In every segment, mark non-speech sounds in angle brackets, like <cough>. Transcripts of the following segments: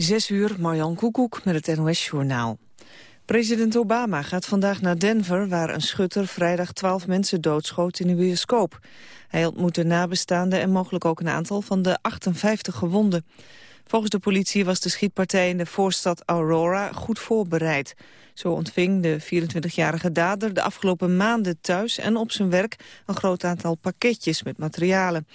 Zes uur, Marjan Koekoek met het NOS-journaal. President Obama gaat vandaag naar Denver... waar een schutter vrijdag twaalf mensen doodschoot in een bioscoop. Hij ontmoette nabestaanden en mogelijk ook een aantal van de 58 gewonden. Volgens de politie was de schietpartij in de voorstad Aurora goed voorbereid. Zo ontving de 24-jarige dader de afgelopen maanden thuis en op zijn werk... een groot aantal pakketjes met materialen.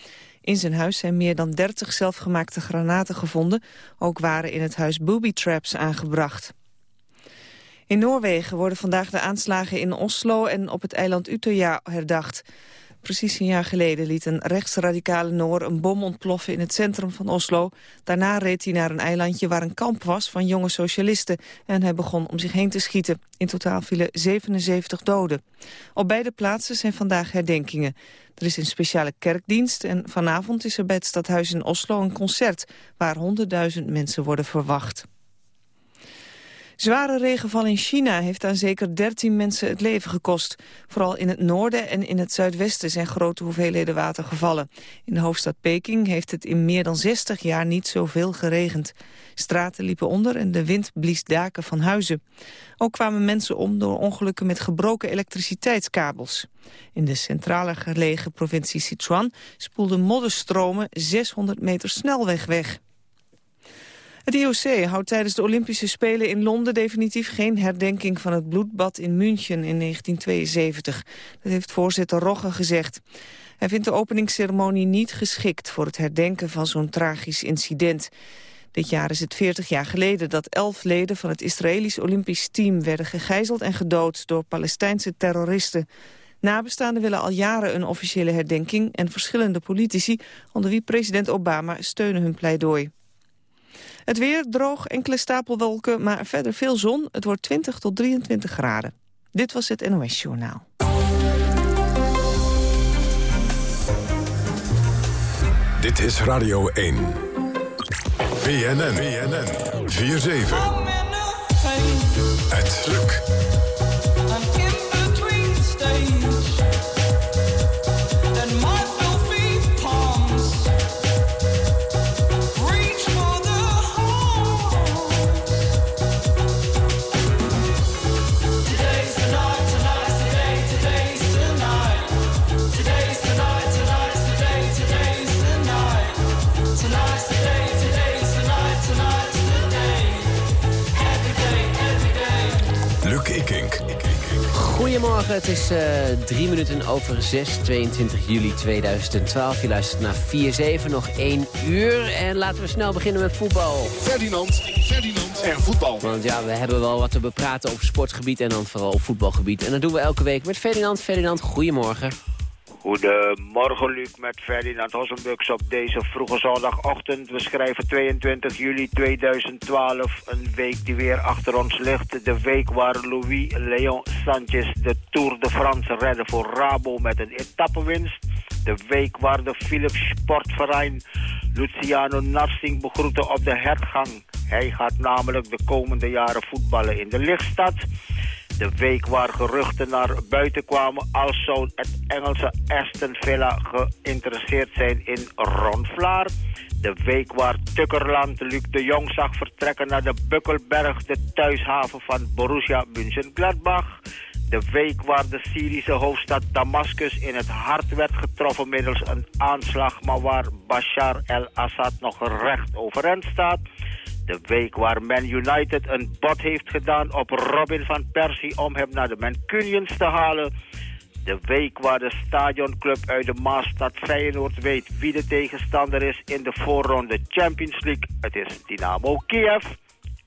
In zijn huis zijn meer dan 30 zelfgemaakte granaten gevonden. Ook waren in het huis booby traps aangebracht. In Noorwegen worden vandaag de aanslagen in Oslo en op het eiland Utøya herdacht. Precies een jaar geleden liet een rechtsradicale Noor een bom ontploffen in het centrum van Oslo. Daarna reed hij naar een eilandje waar een kamp was van jonge socialisten. En hij begon om zich heen te schieten. In totaal vielen 77 doden. Op beide plaatsen zijn vandaag herdenkingen. Er is een speciale kerkdienst en vanavond is er bij het stadhuis in Oslo een concert... waar 100.000 mensen worden verwacht. Zware regenval in China heeft aan zeker 13 mensen het leven gekost. Vooral in het noorden en in het zuidwesten zijn grote hoeveelheden water gevallen. In de hoofdstad Peking heeft het in meer dan 60 jaar niet zoveel geregend. Straten liepen onder en de wind blies daken van huizen. Ook kwamen mensen om door ongelukken met gebroken elektriciteitskabels. In de centrale gelegen provincie Sichuan spoelden modderstromen 600 meter snelweg weg. Het IOC houdt tijdens de Olympische Spelen in Londen definitief geen herdenking van het bloedbad in München in 1972. Dat heeft voorzitter Rogge gezegd. Hij vindt de openingsceremonie niet geschikt voor het herdenken van zo'n tragisch incident. Dit jaar is het 40 jaar geleden dat elf leden van het Israëlisch Olympisch team werden gegijzeld en gedood door Palestijnse terroristen. Nabestaanden willen al jaren een officiële herdenking en verschillende politici, onder wie president Obama, steunen hun pleidooi. Het weer droog, enkele stapelwolken, maar verder veel zon. Het wordt 20 tot 23 graden. Dit was het NOS Journaal. Dit is Radio 1. BNN, BNN, 4-7. Het lukt. Goedemorgen, het is uh, drie minuten over 6, 22 juli 2012. Je luistert naar 4-7, nog één uur. En laten we snel beginnen met voetbal. Ferdinand, Ferdinand en voetbal. Want ja, we hebben wel wat te bepraten op sportgebied en dan vooral op voetbalgebied. En dat doen we elke week met Ferdinand. Ferdinand, goedemorgen. Goedemorgen Luc met Ferdinand Hossenbux op deze vroege zondagochtend. We schrijven 22 juli 2012, een week die weer achter ons ligt. De week waar Louis Leon Sanchez de Tour de France redde voor Rabo met een etappewinst. De week waar de Philips Sportverein Luciano Narsing begroette op de hergang. Hij gaat namelijk de komende jaren voetballen in de lichtstad. De week waar geruchten naar buiten kwamen als zou het Engelse Aston Villa geïnteresseerd zijn in Ron Vlaar. De week waar Tukkerland Luc de Jong zag vertrekken naar de Bukkelberg, de thuishaven van Borussia Mönchengladbach. De week waar de Syrische hoofdstad Damascus in het hart werd getroffen middels een aanslag, maar waar Bashar el-Assad nog recht overeind staat. De week waar Man United een bod heeft gedaan op Robin van Persie om hem naar de Mancunians te halen. De week waar de stadionclub uit de Maastad Feyenoord weet wie de tegenstander is in de voorronde Champions League. Het is Dynamo Kiev.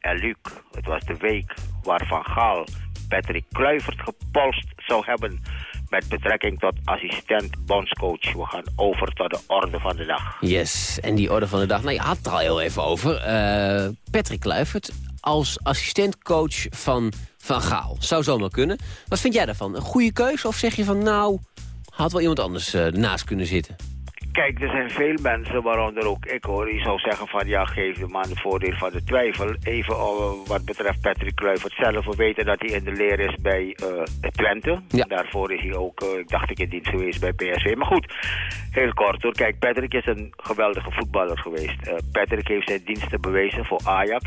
En Luc, het was de week waar Van Gaal Patrick Kluivert gepolst zou hebben met betrekking tot assistent bondscoach. We gaan over tot de orde van de dag. Yes, en die orde van de dag, nou je had het er al heel even over. Uh, Patrick Kluivert als assistentcoach van Van Gaal. Zou zomaar kunnen. Wat vind jij daarvan? Een goede keuze of zeg je van nou, had wel iemand anders uh, ernaast kunnen zitten? Kijk, er zijn veel mensen, waaronder ook ik hoor, die zou zeggen van ja, geef de man de voordeel van de twijfel. Even uh, wat betreft Patrick Kluivert zelf. We weten dat hij in de leer is bij uh, Twente. Ja. Daarvoor is hij ook, uh, ik dacht ik, in dienst geweest bij PSV. Maar goed, heel kort hoor. Kijk, Patrick is een geweldige voetballer geweest. Patrick heeft zijn diensten bewezen voor Ajax.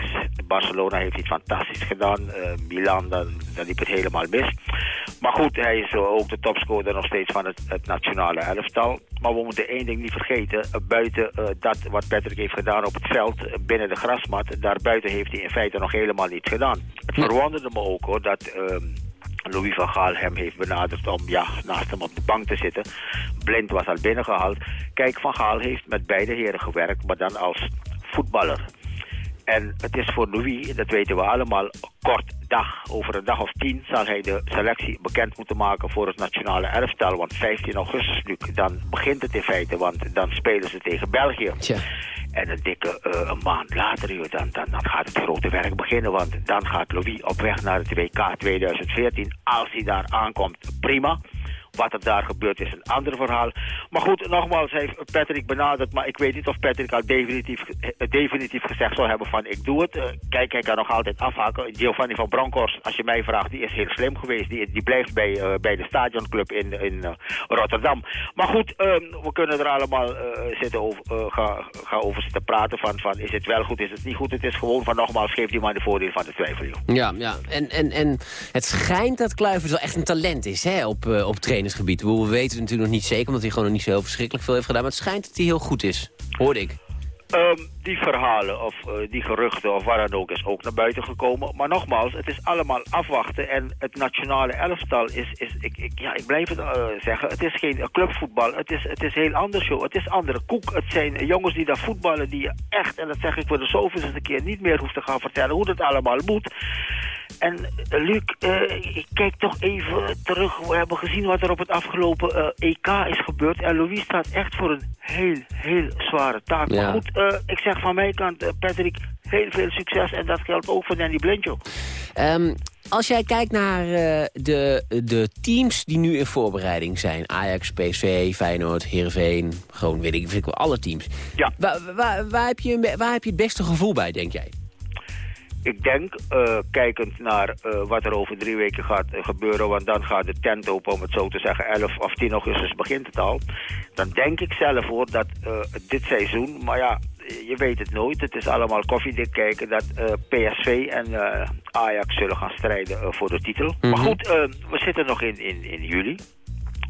Barcelona heeft iets fantastisch gedaan. Milan, dan, dan liep het helemaal mis. Maar goed, hij is ook de topscorer nog steeds van het, het nationale elftal. Maar we moeten één ding niet vergeten. Buiten uh, dat wat Patrick heeft gedaan op het veld, uh, binnen de grasmat... daarbuiten heeft hij in feite nog helemaal niets gedaan. Het verwonderde me ook hoor, dat... Uh, Louis van Gaal hem heeft benaderd om ja, naast hem op de bank te zitten. Blind was al binnengehaald. Kijk, Van Gaal heeft met beide heren gewerkt, maar dan als voetballer. En het is voor Louis, dat weten we allemaal, kort dag. Over een dag of tien zal hij de selectie bekend moeten maken voor het nationale elftal. Want 15 augustus, nu, dan begint het in feite, want dan spelen ze tegen België. Tja. En een dikke uh, een maand later, joh, dan, dan, dan gaat het grote werk beginnen. Want dan gaat Louis op weg naar het WK 2014. Als hij daar aankomt, prima. Wat er daar gebeurt is een ander verhaal. Maar goed, nogmaals, heeft Patrick benaderd. Maar ik weet niet of Patrick al definitief, definitief gezegd zou hebben van ik doe het. Uh, kijk, hij kan nog altijd afhaken. Giovanni van Bronckhorst, als je mij vraagt, die is heel slim geweest. Die, die blijft bij, uh, bij de stadionclub in, in Rotterdam. Maar goed, we kunnen er allemaal zitten over, gaan ga over zitten praten van, van is het wel goed, is het niet goed. Het is gewoon van nogmaals, geef die man de voordeel van de twijfel. Ja, ja. En, en, en het schijnt dat Kluivert wel echt een talent is hè, op, op training trainersgebied. We weten het natuurlijk nog niet zeker, omdat hij gewoon nog niet zo heel verschrikkelijk veel heeft gedaan. Maar het schijnt dat hij heel goed is, hoorde ik. Um, die verhalen of uh, die geruchten of waar dan ook is ook naar buiten gekomen. Maar nogmaals, het is allemaal afwachten. En het nationale elftal is, is ik, ik, ja, ik blijf het uh, zeggen, het is geen clubvoetbal. Het is, het is heel anders, joh. Het is andere koek. Het zijn jongens die daar voetballen die echt, en dat zeg ik voor de zoveelste keer, niet meer hoeft te gaan vertellen hoe dat allemaal moet. En uh, Luc, ik kijk toch even terug. We hebben gezien wat er op het afgelopen EK is gebeurd. En Louis staat echt voor een heel, heel zware taak. Ja. Maar goed, ik zeg van mijn kant, Patrick, heel veel succes. En dat geldt ook voor Danny Blintjo. Um, als jij kijkt naar uh, de, de teams die nu in voorbereiding zijn... Ajax, PSV, Feyenoord, Heerenveen, gewoon weet ik, weet ik wel, alle teams. Ja. Waar, waar, waar, heb je, waar heb je het beste gevoel bij, denk jij? Ik denk, uh, kijkend naar uh, wat er over drie weken gaat uh, gebeuren... want dan gaat de tent open, om het zo te zeggen, 11 of 10 augustus begint het al... dan denk ik zelf hoor dat dit seizoen, maar ja, je weet het nooit. Het is allemaal koffiedik kijken dat PSV en Ajax zullen gaan strijden voor de titel. Mm -hmm. Maar goed, we zitten nog in, in, in juli.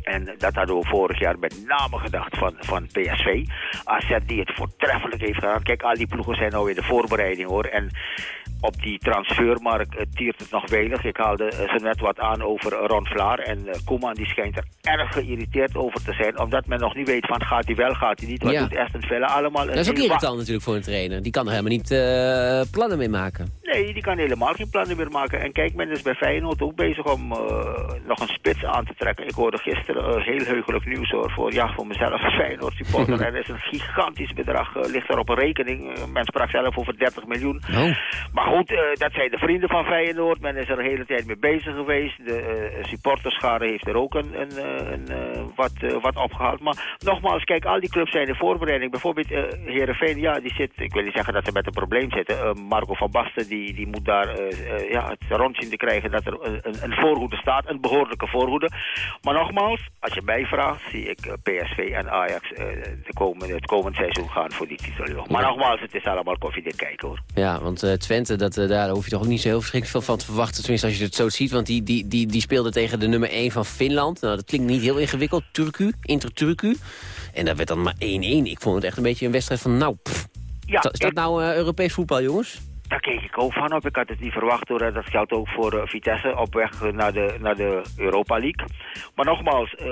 En dat hadden we vorig jaar met name gedacht van, van PSV. AZ die het voortreffelijk heeft gedaan. Kijk, al die ploegen zijn nou in de voorbereiding hoor. En op die transfermarkt uh, tiert het nog welig. Ik haalde uh, ze net wat aan over Ron Vlaar. En uh, Koeman die schijnt er erg geïrriteerd over te zijn. Omdat men nog niet weet van gaat hij wel, gaat hij niet. Wat Ja. doet Aston Villa allemaal. Dat is ook irritant natuurlijk voor een trainer. Die kan er helemaal niet eh, plannen mee maken. Nee, die kan helemaal geen plannen meer maken. En kijk, men is bij Feyenoord ook bezig om nog een spits aan te trekken. Ik hoorde gisteren heel heugelijk nieuws hoor, voor, ja, voor mezelf <laughs> als Feyenoord supporter. <laughs> er is een gigantisch bedrag, ligt er op een rekening. men sprak zelf over 30 miljoen. Oh. Maar goed, dat zijn de vrienden van Feyenoord. Men is er de hele tijd mee bezig geweest. De supporterschade heeft er ook een, een, een wat, wat opgehaald. Maar nogmaals, kijk, al die clubs zijn in voorbereiding. Bijvoorbeeld uh, Heerenveen, ja, die zit, ik wil niet zeggen dat ze met een probleem zitten. Marco van Basten, die, die moet daar ja, het rond zien te krijgen dat er een, een voorhoede staat, een behoorlijke voorhoede. Maar nogmaals, als je mij vraagt, zie ik PSV en Ajax de komende, het komend seizoen gaan voor die titel. Maar nogmaals, het is allemaal koffiedik kijken hoor. Ja, want uh, Twente, dat, uh, daar hoef je toch ook niet zo heel verschrikkelijk veel van te verwachten. Tenminste, als je het zo ziet, want die, die, die, die speelde tegen de nummer 1 van Finland. Nou, dat klinkt niet heel ingewikkeld, Turku, Inter-Turku. En dat werd dan maar 1-1. Ik vond het echt een beetje een wedstrijd van, nou, pff, ja, is dat nou uh, Europees voetbal, jongens? Daar keek ik ook van op. Ik had het niet verwacht hoor. Dat geldt ook voor uh, Vitesse op weg naar de, naar de Europa League. Maar nogmaals, uh,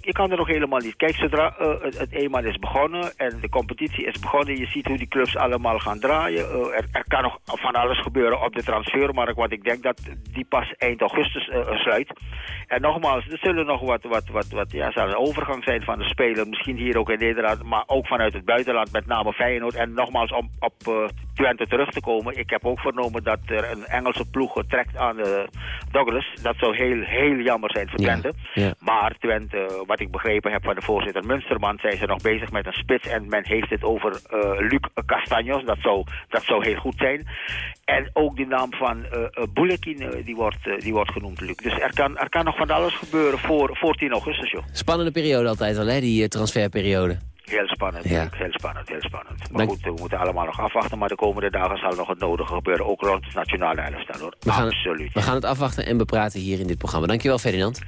je, kan er nog helemaal niet. Kijk, zodra het, het, eenmaal is begonnen en de competitie is begonnen... je ziet hoe die clubs allemaal gaan draaien. Er, kan nog van alles gebeuren op de transfermarkt... want ik denk dat die pas eind augustus sluit. En nogmaals, er zullen nog wat, wat, wat, wat ja, zal een overgang zijn van de spelen. Misschien hier ook in Nederland, maar ook vanuit het buitenland. Met name Feyenoord. En nogmaals, op Twente terug te komen. Ik heb ook vernomen dat er een Engelse ploeg trekt aan de Douglas. Dat zou heel, heel jammer zijn voor Twente. ja. Maar Twente, wat ik begrepen heb van de voorzitter Munsterman, zijn ze nog bezig met een spits. En men heeft het over eh, Luc Castanjos. Dat zou, dat zou heel goed zijn. En ook de naam van uh, eh, die, wordt, eh, die wordt genoemd, Luc. Dus er kan, er kan nog van alles gebeuren voor, voor 10 augustus, joh. Spannende periode altijd wel, hè, die eh, transferperiode. Heel spannend, Ja. Heel spannend, heel spannend. Maar Dank- goed, we moeten allemaal nog afwachten. Maar de komende dagen zal nog het nodige gebeuren. Ook rond het nationale elftal, hoor. We gaan, Absoluut. we gaan het afwachten en bepraten hier in dit programma. Dankjewel, Ferdinand.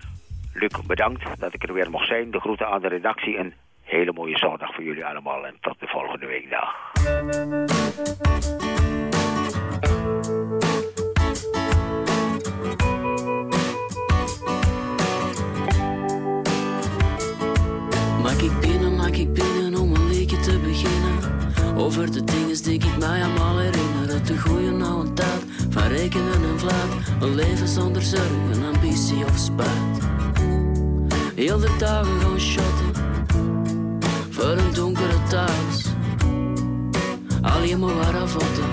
Luc, bedankt dat ik er weer mocht zijn. De groeten aan de redactie. Een hele mooie zondag voor jullie allemaal. En tot de volgende week. Over de dingen die ik mij allemaal herinner. Het de goede oude tijd van rekenen en vlaat. Een leven zonder zorgen, ambitie of spijt. Heel de dagen gaan shotten voor een donkere thuis. Alleen maar waar afvatten.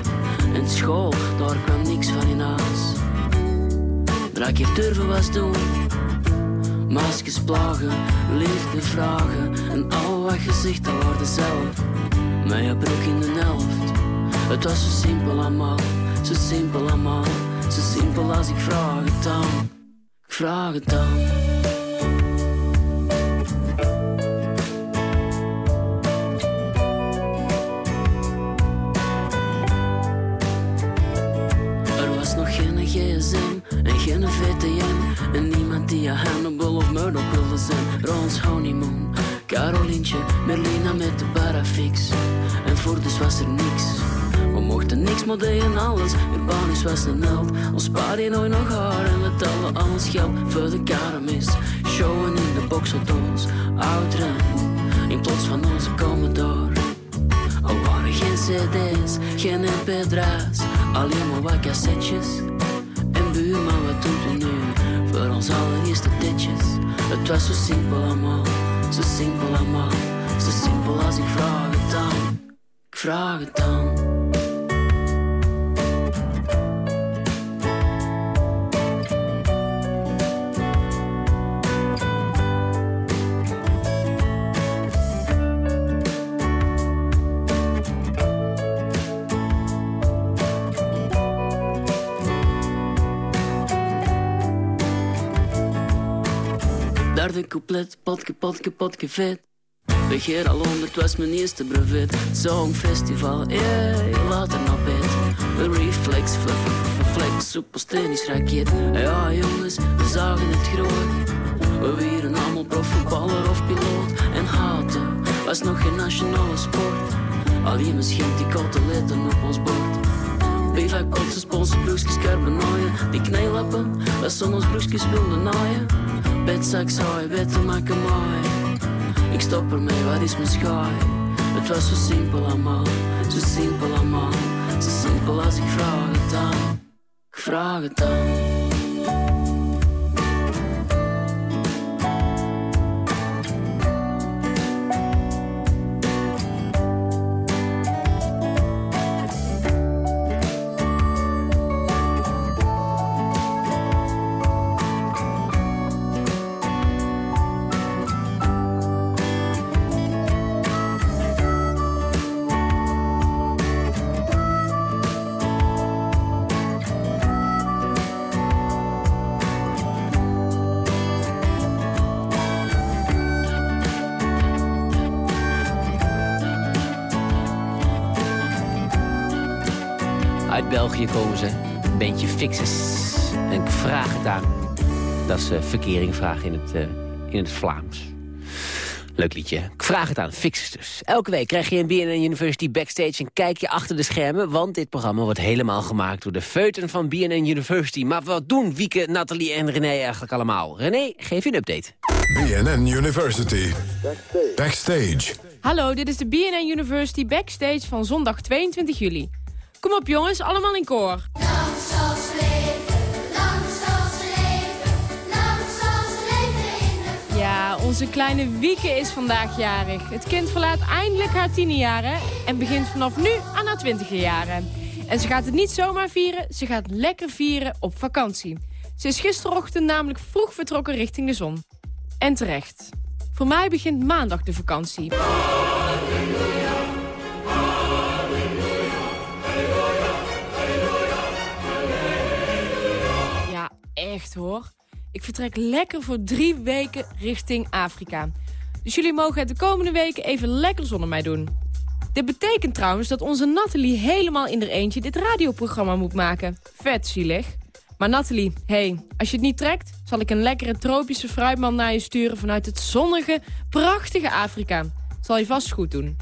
En school, daar kwam niks van in huis. Drie keer durven was doen. Maskers plagen, liefde vragen En al wat gezichten waren zelf Met je broek in de helft Het was zo simpel allemaal, zo simpel allemaal Zo simpel als ik vraag het dan. Ik vraag het dan. Er was nog geen gsm en geen VTM En niemand die aan Hannibal of Murdoch wilde zijn. Rons honeymoon, Carolientje, Merlina met de parafix. En voor dus was er niks. We mochten niks, maar deden alles. Urbanus was een held. Ons die nooit nog haar En we tellen al ons geld voor de karamis Showen in de boxauto's, ouderen In plaats van onze Commodore er waren geen cd's, geen mp3's. Alleen maar wat cassettes. En buurman, wat doet u nu? Voor ons allereerste ditjes. Het was zo simpel allemaal Zo simpel allemaal Zo simpel als ik vraag het dan. Ik vraag het dan Couplet, potke, potke, potke vet. Begeer al honderd was mijn eerste brevet. Songfestival, yeah, later naar bed. Een reflex, flex, flex, superstenisch raket. Ja jongens, we zagen het groot. We wieren allemaal profvoetballer of piloot. En haten was nog geen nationale sport. Alleen misschien die koteletten op ons bord. Bivak, potsen, sponsor, broekjes, carbonaaien. Die knijlappen, waar soms broekjes wilden naaien. Betzak, saai, wetten maken mooi. Ik stop ermee, wat is mijn schaai? Het was zo simpel allemaal, zo simpel allemaal. Zo simpel als ik vraag het dan. Ik vraag het dan. België komen ze. Een beetje fixes. En ik vraag het aan. Dat is uh, verkering vragen in het, uh, in het Vlaams. Leuk liedje. Ik vraag het aan, fixes dus. Elke week krijg je in BNN University Backstage een kijkje achter de schermen... want dit programma wordt helemaal gemaakt door de feuten van BNN University. Maar wat doen Wieke, Nathalie en René eigenlijk allemaal? René, geef je een update. BNN University Backstage. Hallo, dit is de BNN University Backstage van zondag 22 juli. Kom op jongens, allemaal in koor. Ja, onze kleine Wieke is vandaag jarig. Het kind verlaat eindelijk haar tienerjaren en begint vanaf nu aan haar twintige jaren. En ze gaat het niet zomaar vieren, ze gaat lekker vieren op vakantie. Ze is gisterochtend namelijk vroeg vertrokken richting de zon. En terecht. Voor mij begint maandag de vakantie. Echt hoor. Ik vertrek lekker voor drie weken richting Afrika. Dus jullie mogen het de komende weken even lekker zonder mij doen. Dit betekent trouwens dat onze Nathalie helemaal in haar eentje dit radioprogramma moet maken. Vet zielig. Maar Nathalie, hey, als je het niet trekt... zal ik een lekkere tropische fruitman naar je sturen... vanuit het zonnige, prachtige Afrika. Zal je vast goed doen.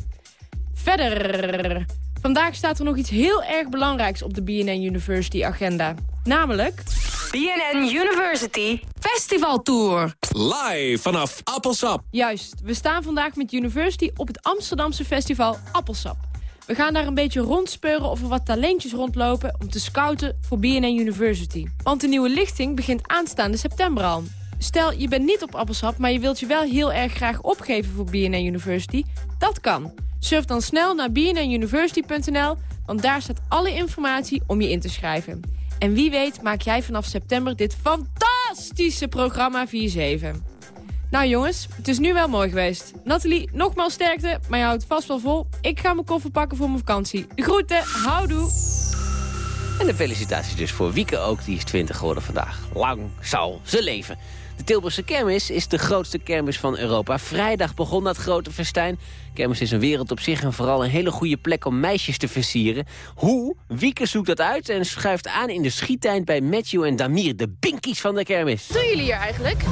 Verder. Vandaag staat er nog iets heel erg belangrijks op de BNN University agenda. Namelijk... BNN University Festival Tour. Live vanaf Appelsap. Juist, we staan vandaag met University op het Amsterdamse festival Appelsap. We gaan daar een beetje rondspeuren of er wat talentjes rondlopen... om te scouten voor BNN University. Want de nieuwe lichting begint aanstaande september al. Stel, je bent niet op Appelsap, maar je wilt je wel heel erg graag opgeven voor BNN University. Dat kan. Surf dan snel naar bnnuniversity.nl, want daar staat alle informatie om je in te schrijven. En wie weet maak jij vanaf september dit fantastische programma 4-7. Nou jongens, het is nu wel mooi geweest. Nathalie, nogmaals sterkte, maar je houdt vast wel vol. Ik ga mijn koffer pakken voor mijn vakantie. Groeten, houdoe. En de felicitaties dus voor Wieke ook, die is 20 geworden vandaag. Lang zal ze leven. De Tilburgse kermis is de grootste kermis van Europa. Vrijdag begon dat grote festijn. Kermis is een wereld op zich en vooral een hele goede plek om meisjes te versieren. Hoe? Wieke zoekt dat uit en schuift aan in de schieteind bij Matthew en Damir, de binkies van de kermis. Wat doen jullie hier eigenlijk?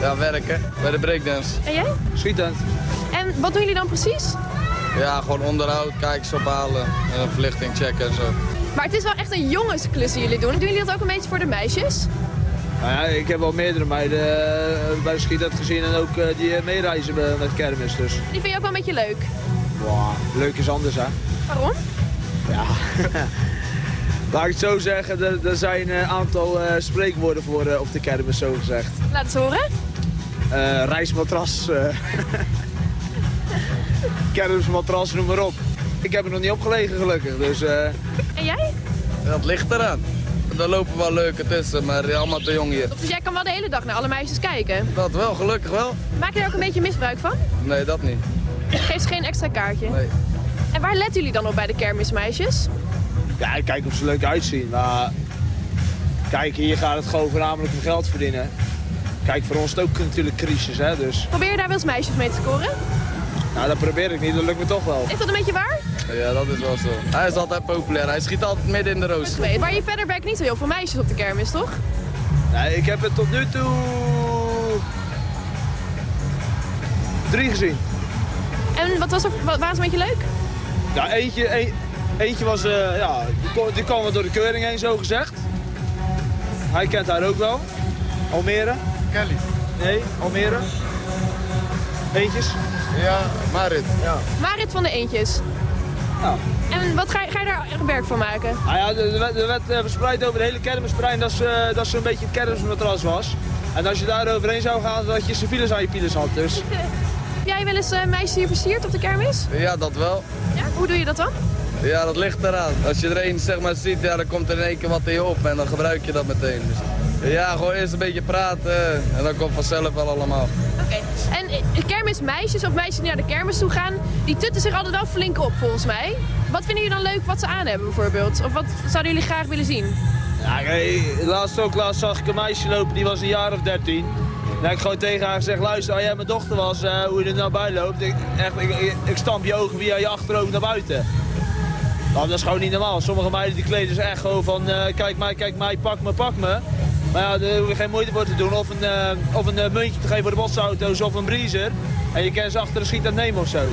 Ja, werken. Bij de breakdance. En jij? Schietend. En wat doen jullie dan precies? Ja, gewoon onderhoud, kijkers ophalen, en verlichting checken en zo. Maar het is wel echt een jongensklus die jullie doen. Doen jullie dat ook een beetje voor de meisjes? Nou ja, ik heb wel meerdere meiden uh, bij de schietend gezien en ook uh, die uh, meereizen met kermis. Dus. Die vind je ook wel een beetje leuk? Wow, leuk is anders hè. Waarom? Ja, <laughs> laat ik het zo zeggen, er, er zijn een aantal spreekwoorden voor op de kermis zo gezegd. Laat het horen. reismatras, <laughs> kermismatras, noem maar op. Ik heb er nog niet opgelegen gelukkig, dus... En jij? Dat ligt eraan. Er lopen wel leuke tussen, maar allemaal te jong hier. Dus jij kan wel de hele dag naar alle meisjes kijken? Dat wel, gelukkig wel. Maak je er ook een beetje misbruik van? Nee, dat niet. Geef ze geen extra kaartje? Nee. En waar letten jullie dan op bij de kermismeisjes? Ja, ik kijk of ze leuk uitzien. Maar kijk, hier gaat het gewoon voornamelijk om geld verdienen. Kijk, voor ons is het ook natuurlijk crisis, hè, dus... Probeer je daar wel eens meisjes mee te scoren? Nou, dat probeer ik niet, dat lukt me toch wel. Is dat een beetje waar? Ja, dat is wel zo. Hij is altijd populair, hij schiet altijd midden in de roos. Maar je verder werkt niet zo heel veel meisjes op de kermis, toch? Nee, ik heb het tot nu toe... drie gezien. En wat was er, wat, was een beetje leuk? Ja, eentje, een, eentje was, uh, ja, die, die kwam door de keuring heen, zo gezegd. Hij kent haar ook wel. Almere. Kelly. Nee, Almere. Eentjes. Ja, Marit. Ja. Marit van de Eentjes. Ja. En wat ga je, ga je daar werk van maken? Nou ja, er werd, er werd verspreid over de hele kermisplein dat ze, dat ze een beetje het kermismatras was. En als je daar overheen zou gaan, dat je civiles aan je had. Dus. Heb <laughs> jij wel eens uh, meisjes hier versierd op de kermis? Ja, dat wel. Ja? Hoe doe je dat dan? Ja, dat ligt eraan. Als je er een zeg maar, ziet, ja, dan komt er in één keer wat in je op en dan gebruik je dat meteen. Dus, ja, gewoon eerst een beetje praten en dan komt vanzelf wel allemaal. Okay. En kermismeisjes of meisjes die naar de kermis toe gaan, die tutten zich altijd wel flink op volgens mij. Wat vinden jullie dan leuk wat ze aan hebben bijvoorbeeld? Of wat zouden jullie graag willen zien? Ja, laatst ook laatst zag ik een meisje lopen, die was een jaar of dertien. Heb ik gewoon tegen haar gezegd, luister, als jij mijn dochter was, uh, hoe je er nou bij loopt, ik, echt, ik, ik, stamp je ogen via je achterhoofd naar buiten. Nou, dat is gewoon niet normaal. Sommige meiden die kleden zich echt gewoon van, kijk mij, kijk mij, pak me, pak me. Maar ja, daar hoef je geen moeite voor te doen. Of een, uh, of een uh, muntje te geven voor de botsauto's of een breezer. En je kan ze achter de schiet aan nemen of zo.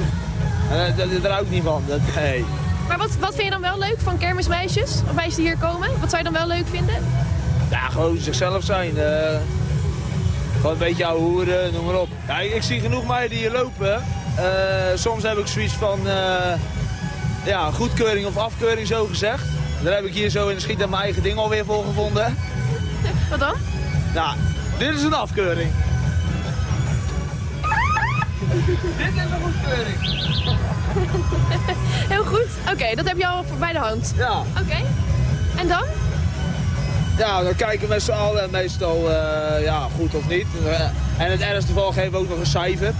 Uh, daar hou ik niet van. Dat, nee. Maar wat, wat vind je dan wel leuk van kermismeisjes? Of meisjes die hier komen? Wat zou je dan wel leuk vinden? Ja, gewoon zichzelf zijn. gewoon een beetje ouwe hoeren, noem maar op. Ja, ik, ik zie genoeg meiden die hier lopen. soms heb ik zoiets van ja, goedkeuring of afkeuring zo gezegd. Daar heb ik hier zo in de schiet mijn eigen ding alweer voor gevonden. Wat dan? Nou, dit is een afkeuring. <laughs> Dit is een goedkeuring. Heel goed. Oké, dat heb je al bij de hand. Ja. Oké. En dan? Ja, dan kijken we met z'n allen meestal uh, ja, goed of niet. Uh, en het ergste geval geven we ook nog een cijfer.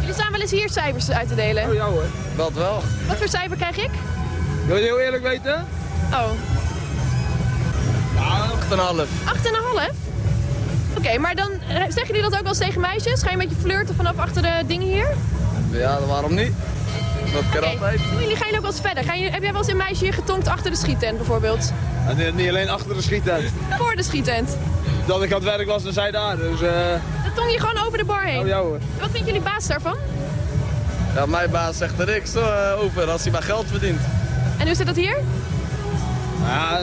Jullie staan wel eens hier cijfers uit te delen? Oh ja hoor. Wat wel. Wat voor cijfer krijg ik? Wil je het heel eerlijk weten? Oh. Ja, 8,5. 8,5? Oké, maar dan eh, zeggen jullie dat ook wel eens tegen meisjes? Ga je een beetje flirten vanaf achter de dingen hier? Ja, waarom niet? Dat kan Oké. altijd. Doen jullie gaan jullie ook wel eens verder? Gaan jullie, heb jij wel eens een meisje hier getonkt achter de schietent bijvoorbeeld? En niet- alleen achter de schietent. Voor de schietent? Dat ik aan het werk was en zij daar. Dus eh Dan tong je gewoon over de bar heen. oh ja hoor. Wat vindt jullie baas daarvan? Ja, mijn baas zegt er niks eh, over als hij maar geld verdient. En hoe zit dat hier? Ja,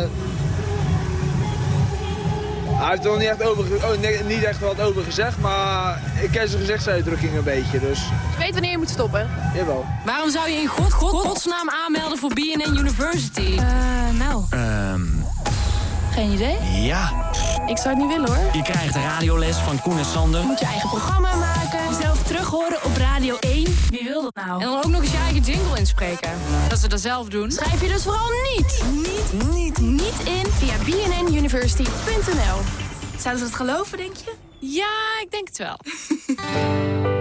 hij heeft er nog niet echt, over, oh, niet echt wat over gezegd, maar ik ken zijn gezichtsuitdrukking een beetje, dus Je weet wanneer je moet stoppen. jawel. Waarom zou je in god, god, godsnaam aanmelden voor BNN University? Eh, nou, Ehm, geen idee. ja. Ik zou het niet willen hoor. Je krijgt radioles van Koen en Sander. Je moet je eigen programma maken. Wil dat nou? En dan ook nog eens je eigen jingle inspreken. Dat ze dat zelf doen. Schrijf je dus vooral niet. Niet, niet, niet in Via bnnuniversity.nl Zouden ze het geloven, denk je? Ja, ik denk het wel. <laughs>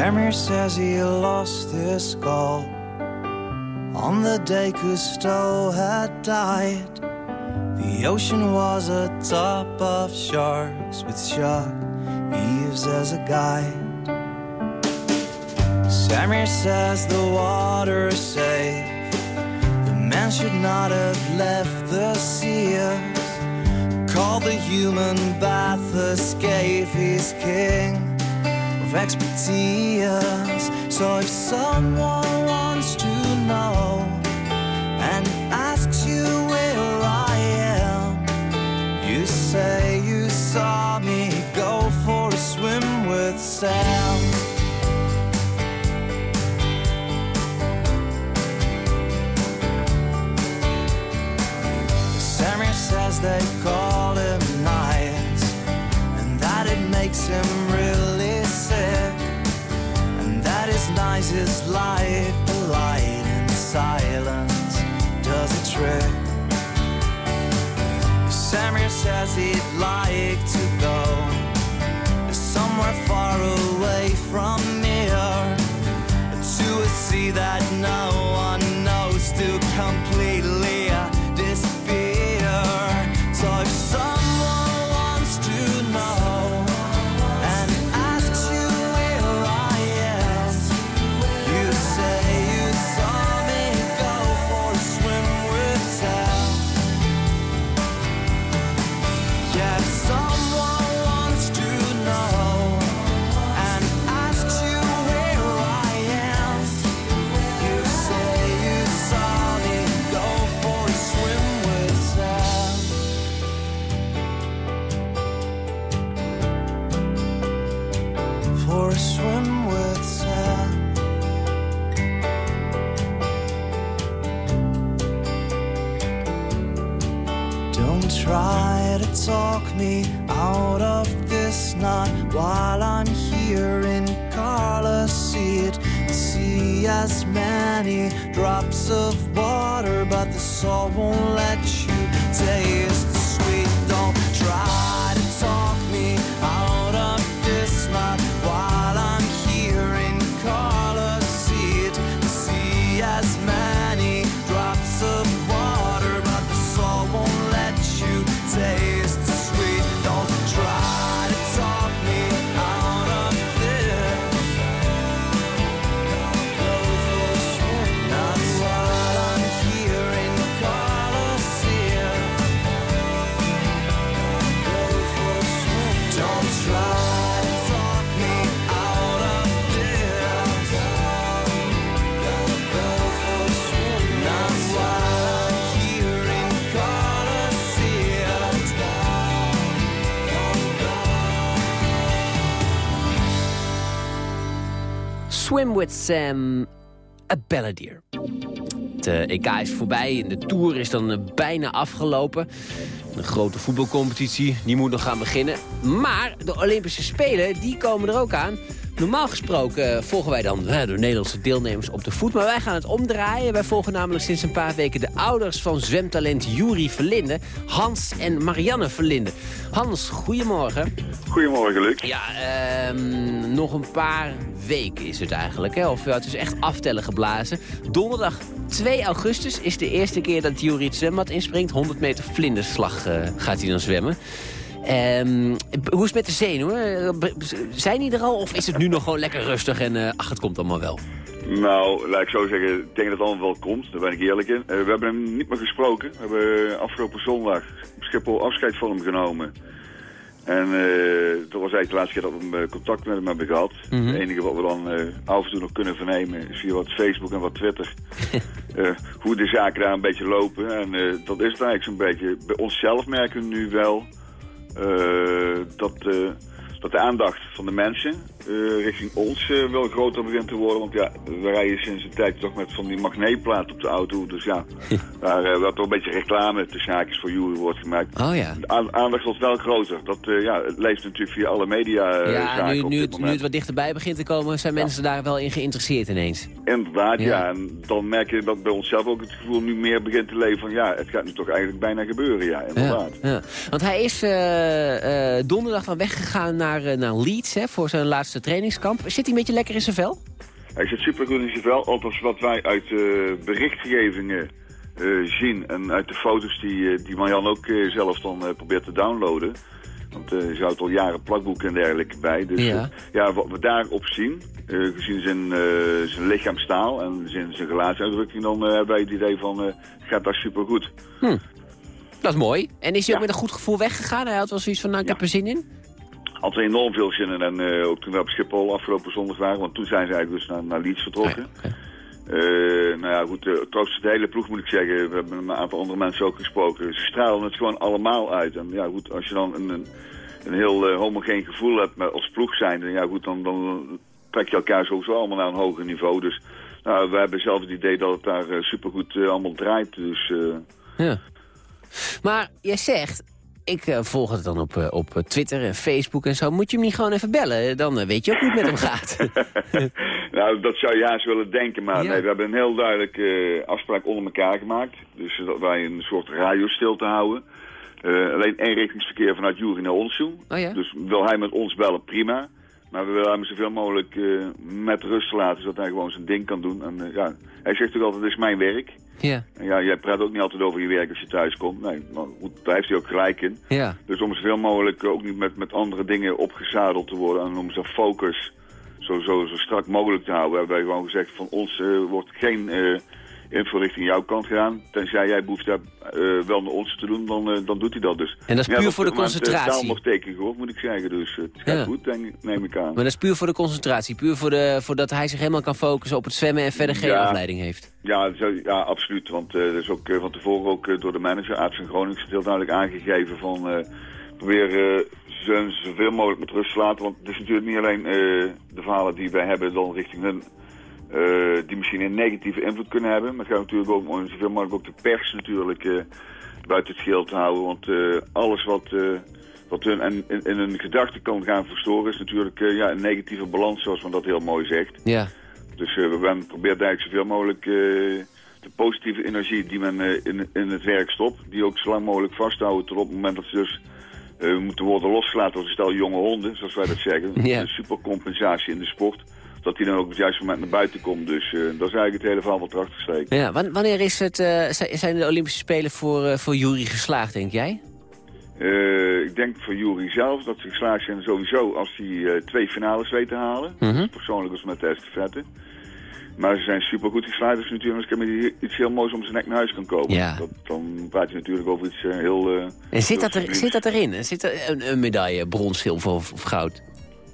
Samir says he lost his skull on the day Cousteau had died. The ocean was a top of sharks with shark Eves as a guide. Samir says the water is safe. The man should not have left the seas. Called the human bath escape, he's king of expertise. So if someone wants to know and asks you where I am, you say you saw me go for a swim with Sam. Silence does a trick. Samir says he'd like to go somewhere far away from here to a sea that no knows Swim with Sam, a balladeer. Het eh, EK is voorbij en de Tour is dan eh, bijna afgelopen. Een grote voetbalcompetitie, die moet nog gaan beginnen. Maar de Olympische Spelen, die komen er ook aan. Normaal gesproken eh, volgen wij dan de Nederlandse deelnemers op de voet. Maar wij gaan het omdraaien. Wij volgen namelijk sinds een paar weken de ouders van zwemtalent Juri Verlinde. Hans en Marianne Verlinde. Hans, goedemorgen. Goedemorgen, Luc. Ja, ehm, nog een paar weken is het eigenlijk. Hè? Of ja, het is echt aftellen geblazen. Donderdag 2 augustus is de eerste keer dat Juri het zwembad inspringt. 100 meter vlinderslag uh, gaat hij dan zwemmen. Um, hoe is het met de zenuwen? Zijn die er al of is het nu nog gewoon lekker rustig en uh, ach, het komt allemaal wel? Nou, laat ik zo zeggen, ik denk dat het allemaal wel komt. Daar ben ik eerlijk in. Uh, we hebben hem niet meer gesproken. We hebben afgelopen zondag op Schiphol afscheid van hem genomen. En uh, dat was eigenlijk de laatste keer dat we contact met hem hebben gehad. Mm -hmm. Het enige wat we dan af en toe nog kunnen vernemen is via wat Facebook en wat Twitter. <laughs> hoe de zaken daar een beetje lopen. En dat is het eigenlijk zo'n beetje. Bij onszelf merken we nu wel... Uh, dat, uh, dat de aandacht van de mensen uh, richting ons wel groter begint te worden. Want ja, we rijden sinds een tijd toch met van die magneetplaat op de auto. Dus ja, waar wat toch een beetje reclame te zaakjes voor Jury wordt gemaakt. Oh ja. De aandacht wordt wel groter. Dat ja, het leeft natuurlijk via alle media Ja, nu, het, moment. nu het wat dichterbij begint te komen, zijn mensen daar wel in geïnteresseerd ineens. Inderdaad, ja. Ja. En dan merk je dat bij onszelf ook het gevoel nu meer begint te leven van... ja, het gaat nu toch eigenlijk bijna gebeuren, ja, inderdaad. Ja. Want hij is eh, eh, donderdag dan weggegaan naar, eh, naar Leeds hè, voor zijn laatste trainingskamp. Zit hij een beetje lekker in zijn vel? Hij zit supergoed in zijn vel. Althans wat wij uit eh, berichtgevingen eh, zien en uit de foto's die, die Marjan ook zelf dan probeert te downloaden. Want eh ze houdt al jaren plakboeken en dergelijke bij. Dus Ja. ja, wat we daarop zien, gezien zijn, zijn lichaamstaal en zijn, zijn gelaatsuitdrukking, dan hebben wij het idee van, gaat dat supergoed. Hm. Dat is mooi. En is hij ook met een goed gevoel weggegaan? Hij had wel zoiets van, nou, ik heb er zin in. Had er enorm veel zin in. En eh, ook toen we op Schiphol afgelopen zondag waren, want toen zijn ze eigenlijk dus naar, naar Leeds vertrokken. Eh, nou ja, goed, uh, trouwens de hele ploeg moet ik zeggen, we hebben een aantal andere mensen ook gesproken. Ze stralen het gewoon allemaal uit. En ja goed, als je dan een, een, een heel homogeen gevoel hebt met, als ploeg zijn, ja goed, dan, dan trek je elkaar sowieso allemaal naar een hoger niveau. Dus nou, we hebben zelf het idee dat het daar supergoed allemaal draait. Dus Ja. Maar jij zegt, ik eh, volg het dan op, eh, op Twitter en Facebook en zo. Moet je hem niet gewoon even bellen? Dan eh, weet je ook hoe het met hem gaat. <laughs> Nou, dat zou je haast willen denken, maar nee, we hebben een heel duidelijke eh, afspraak onder elkaar gemaakt. Dus eh, dat wij een soort radiostilte houden. Eh, alleen eenrichtingsverkeer vanuit Jury naar ons toe. Oh ja? Dus wil hij met ons bellen, prima. Maar we willen hem zoveel mogelijk eh, met rust laten, zodat hij gewoon zijn ding kan doen. En eh, ja, hij zegt ook altijd, het is mijn werk. Ja. En ja, jij praat ook niet altijd over je werk als je thuis komt. Nee, maar goed, daar heeft hij ook gelijk in. Ja. Dus om zoveel mogelijk ook niet met, met andere dingen opgezadeld te worden. En om zijn focus zo, zo, zo strak mogelijk te houden. Hebben wij gewoon gezegd van ons eh, wordt geen eh info richting jouw kant gedaan. Tenzij jij behoefte hebt eh, wel naar ons te doen, dan, eh, dan doet hij dat dus. En dat is puur voor de eh, concentratie. taal nog teken gehoord, moet ik zeggen. Dus het gaat Ja. goed, denk, ik- neem ik aan. Maar dat is puur voor de concentratie. Puur voor, de, voor dat hij zich helemaal kan focussen op het zwemmen en verder geen Ja. afleiding heeft. Ja, zo, ja absoluut. Want eh, dat is ook van tevoren ook door de manager, Aad van het heel duidelijk aangegeven van probeer ze zoveel mogelijk met rust te laten. Want het is natuurlijk niet alleen de verhalen die wij hebben dan richting hun, eh, die misschien een negatieve invloed kunnen hebben. Maar het gaat natuurlijk ook om zoveel mogelijk ook de pers natuurlijk eh, buiten het schild te houden. Want eh, alles wat, wat hun in, in, in hun gedachten kan gaan verstoren is natuurlijk ja, een negatieve balans, zoals men dat heel mooi zegt. Ja. Dus we probeert eigenlijk zoveel mogelijk de positieve energie die men in, in het werk stopt, die ook zo lang mogelijk vasthouden tot op het moment dat ze dus moeten worden losgelaten als een stel jonge honden, zoals wij dat zeggen. Ja. Een supercompensatie in de sport. Dat die dan ook op het juiste moment naar buiten komt. Dus eh, dat is eigenlijk het hele verhaal wat erachter steekt. Ja, wan- wanneer is het, eh, zi- zijn de Olympische Spelen voor, eh, voor Jury geslaagd, denk jij? Ik denk voor Jury zelf dat ze geslaagd zijn sowieso als hij twee finales weet te halen. Mhm. Dus persoonlijk als met de estafette. Maar ze zijn supergoed geslaagd. Dus natuurlijk als ik iets heel moois om zijn nek naar huis kan komen. Ja. Dat, dan praat je natuurlijk over iets heel... En zit dat, er, zit dat erin? Zit er een, een medaille, brons, zilver of goud?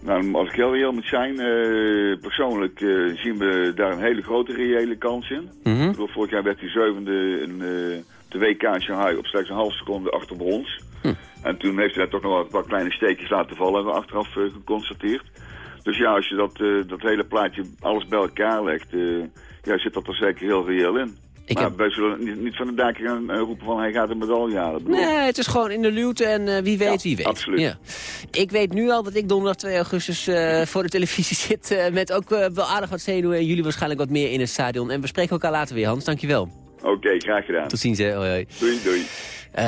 Nou, als ik heel reëel moet zijn, eh, persoonlijk eh, zien we daar een hele grote reële kans in. Mhm. Bedoel, vorig jaar werd hij zevende in eh, de WK in Shanghai op slechts een half seconde achter brons. Hm. En toen heeft hij toch nog wel wat kleine steekjes laten vallen, hebben we achteraf geconstateerd. Dus ja, als je dat, dat hele plaatje, alles bij elkaar legt, ja, zit dat er zeker heel reëel in. Ik maar heb- wij zullen niet, niet van de daken gaan eh, roepen van hij gaat een medaille halen. Bedoel, Nee, het is gewoon in de luwte en eh, wie weet, wie weet. absoluut. Ja. Ik weet nu al dat ik donderdag 2 augustus eh, voor de televisie <laughs> zit... eh, met ook wel aardig wat zenuwen en jullie waarschijnlijk wat meer in het stadion. En we spreken elkaar later weer, Hans. Dankjewel. Oké, graag gedaan. Tot ziens, hè. Hoi, hoi. Doei, doei.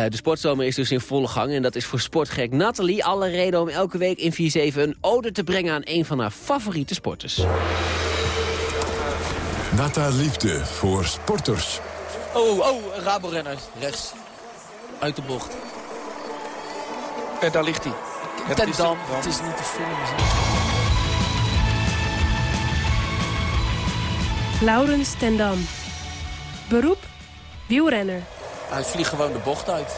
De sportzomer is dus in volle gang en dat is voor sportgek Nathalie alle reden om elke week in 4-7 een ode te brengen aan een van haar favoriete sporters. Nata Liefde voor sporters. Oh, oh, een Rabo-renner. Rechts. Uit de bocht. En daar ligt hij. Ten Dam. Het is niet te filmen. Laurens ten Dam. Beroep? Wielrenner. Hij vliegt gewoon de bocht uit.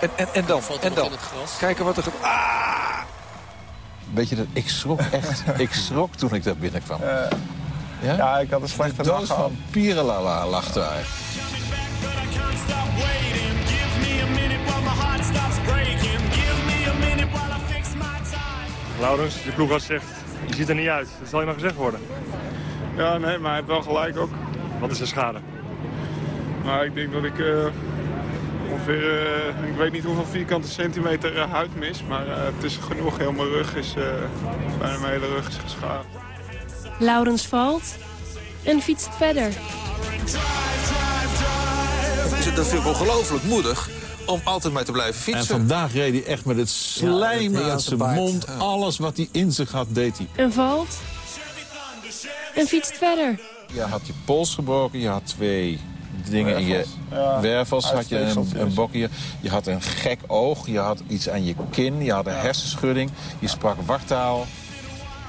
En, en, en dan, Valt en dan. in het gras. Kijken wat er gaat. Ah! Weet je, dat, ik schrok echt. ik schrok toen ik daar binnenkwam. Ja? ja, ik had een slechte De dag dood gehad. van Pierelala lag daar. Laurens, de ploegarts zegt, je ziet er niet uit. Dat zal je maar gezegd worden. Ja, nee, maar hij heeft wel gelijk ook. Wat is de schade? Maar ik denk dat ik eh, ongeveer, eh, ik weet niet hoeveel vierkante centimeter eh, huid mis. Maar eh, het is genoeg. Heel mijn rug is, eh, bijna mijn hele rug is geschaad. Laurens valt en fietst verder. Dat vind ik ongelooflijk moedig om altijd maar te blijven En fietsen. vandaag reed hij echt met het slijm Ja, uit zijn mond. Ja. Alles wat hij in zich had, deed hij. En valt en fietst verder. Je had je pols gebroken, je had twee dingen in je Wervels. Ja, wervels, had je een, een bokje. Je had een gek oog, je had iets aan je kin, je had een hersenschudding. Je sprak wartaal.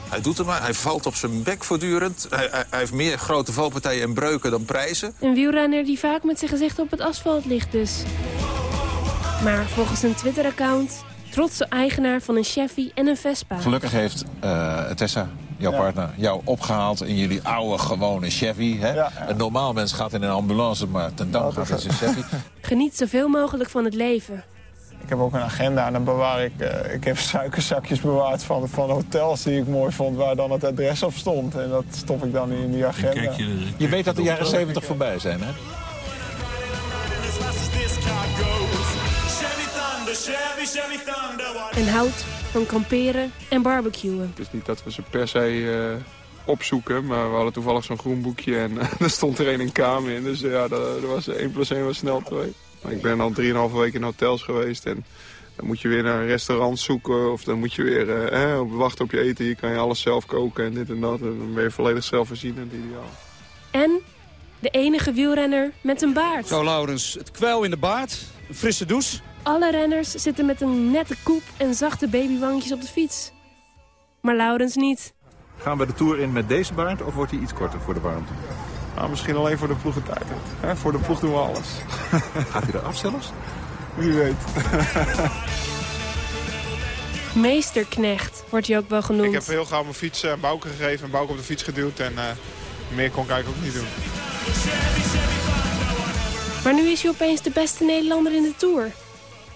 Hij doet het maar. Hij valt op zijn bek voortdurend. Hij, hij, hij heeft meer grote valpartijen en breuken dan prijzen. Een wielrenner die vaak met zijn gezicht op het asfalt ligt dus. Maar volgens een Twitter-account trotse eigenaar van een Chevy en een Vespa. Gelukkig heeft eh, Tessa, jouw partner, jou opgehaald in jullie oude gewone Chevy. Hè? Een normaal mens gaat in een ambulance, maar ten dank gaat in zijn Chevy. Geniet zoveel mogelijk van het leven. Ik heb ook een agenda en dan bewaar ik... eh, ik heb suikerzakjes bewaard van, van hotels die ik mooi vond... waar dan het adres op stond. En dat stop ik dan in die agenda. Je weet dat de jaren 70 voorbij zijn, hè? En houdt van kamperen en barbecuen. Het is niet dat we ze per se eh, opzoeken, maar we hadden toevallig zo'n groen boekje en <laughs> er stond er één in kamer in. Dus ja, dat, dat was 1 plus 1 was snel 2. Ik ben al 3,5 weken in hotels geweest en dan moet je weer naar een restaurant zoeken of dan moet je weer eh, op- wachten op je eten. Hier kan je alles zelf koken en dit en dat en dan ben je volledig zelfvoorzienend ideaal. En de enige wielrenner met een baard. Zo, Laurens, het kwel in de baard, een frisse douche. Alle renners zitten met een nette koep en zachte babywangjes op de fiets. Maar Laurens niet. Gaan we de Tour in met deze baard of wordt hij iets korter voor de warmte? Nou, misschien alleen voor de ploegentijd. Hè? Voor de ploeg doen we alles. <laughs> Gaat hij eraf zelfs? Wie weet. <laughs> Meesterknecht wordt hij ook wel genoemd. Ik heb heel gauw mijn fiets en Bouke gegeven en Bouke op de fiets geduwd. En eh, meer kon ik eigenlijk ook niet doen. Maar nu is hij opeens de beste Nederlander in de Tour.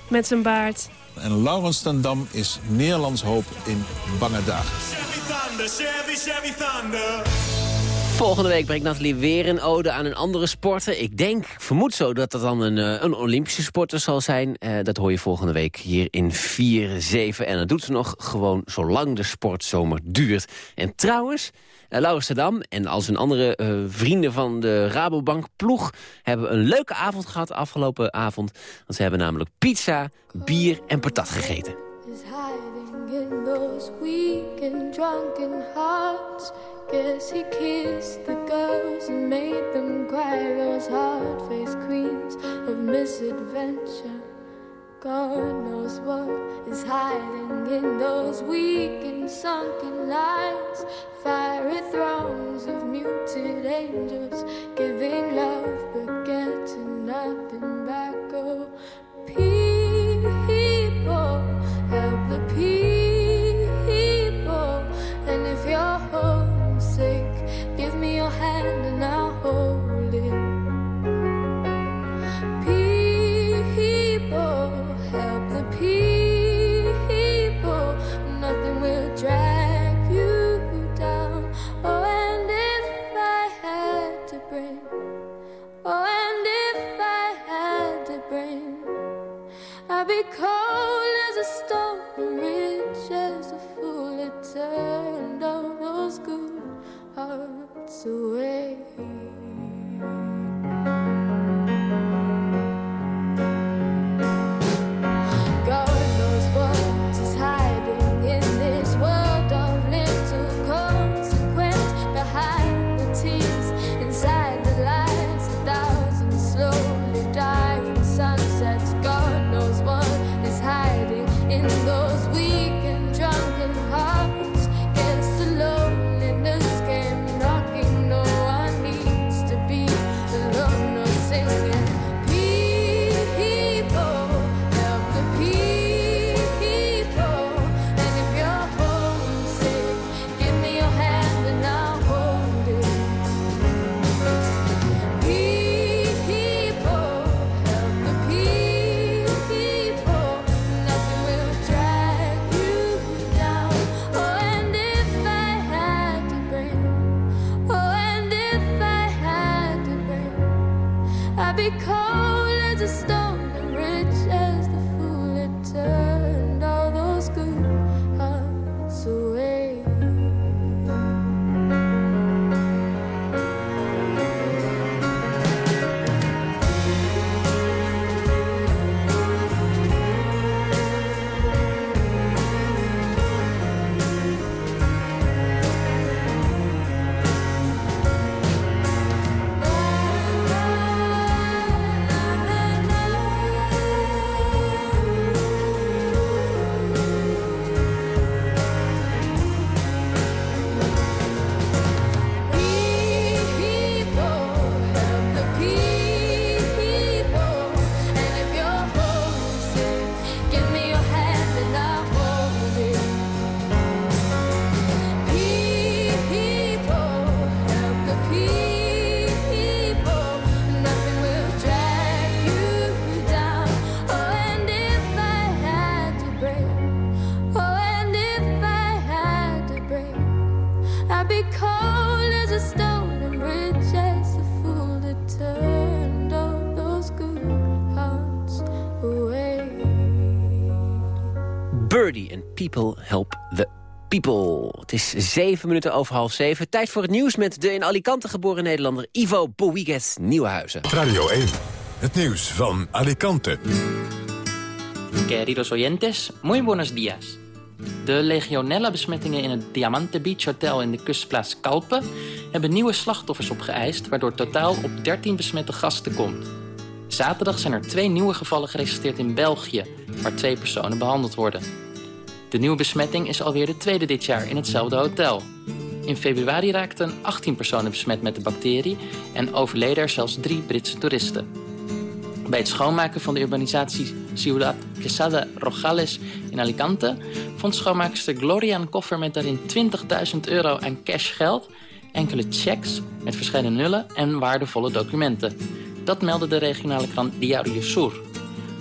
Met zijn baard. En Laurens ten Dam is Nederlands hoop in bange dagen. Volgende week brengt Nathalie weer een ode aan een andere sporter. Ik denk, vermoed zo dat dat dan een, eh, een Olympische sporter zal zijn. Eh, dat hoor je volgende week hier in 4-7. En dat doet ze nog gewoon zolang de sportzomer duurt. En trouwens, uh, Laurens Tedam en al zijn andere vrienden van de Rabobank ploeg... hebben een leuke avond gehad afgelopen avond. Want ze hebben namelijk pizza, bier en patat gegeten. Is in those weak and. Guess he kissed the girls and made them cry. Those hard-faced queens of misadventure. God knows what is hiding in those weak and sunken lines. Fiery thrones of muted angels giving love but getting nothing become Het is zeven minuten over half zeven. Tijd voor het nieuws met de in Alicante geboren Nederlander Ivo Boigues Nieuwenhuizen. Radio 1, het nieuws van Alicante. Queridos oyentes, muy buenos días. De legionella-besmettingen in het Diamante Beach Hotel in de kustplaats Kalpen hebben nieuwe slachtoffers opgeëist, waardoor het totaal op 13 besmette gasten komt. Zaterdag zijn er twee nieuwe gevallen geregistreerd in België, waar twee personen behandeld worden. De nieuwe besmetting is alweer de tweede dit jaar in hetzelfde hotel. In februari raakten 18 personen besmet met de bacterie en overleden er zelfs drie Britse toeristen. Bij het schoonmaken van de urbanisatie Ciudad Quesada Rojales in Alicante vond schoonmaakster Gloria een koffer met daarin 20.000 euro aan cashgeld, enkele checks met verschillende nullen en waardevolle documenten. Dat meldde de regionale krant Diario Sur.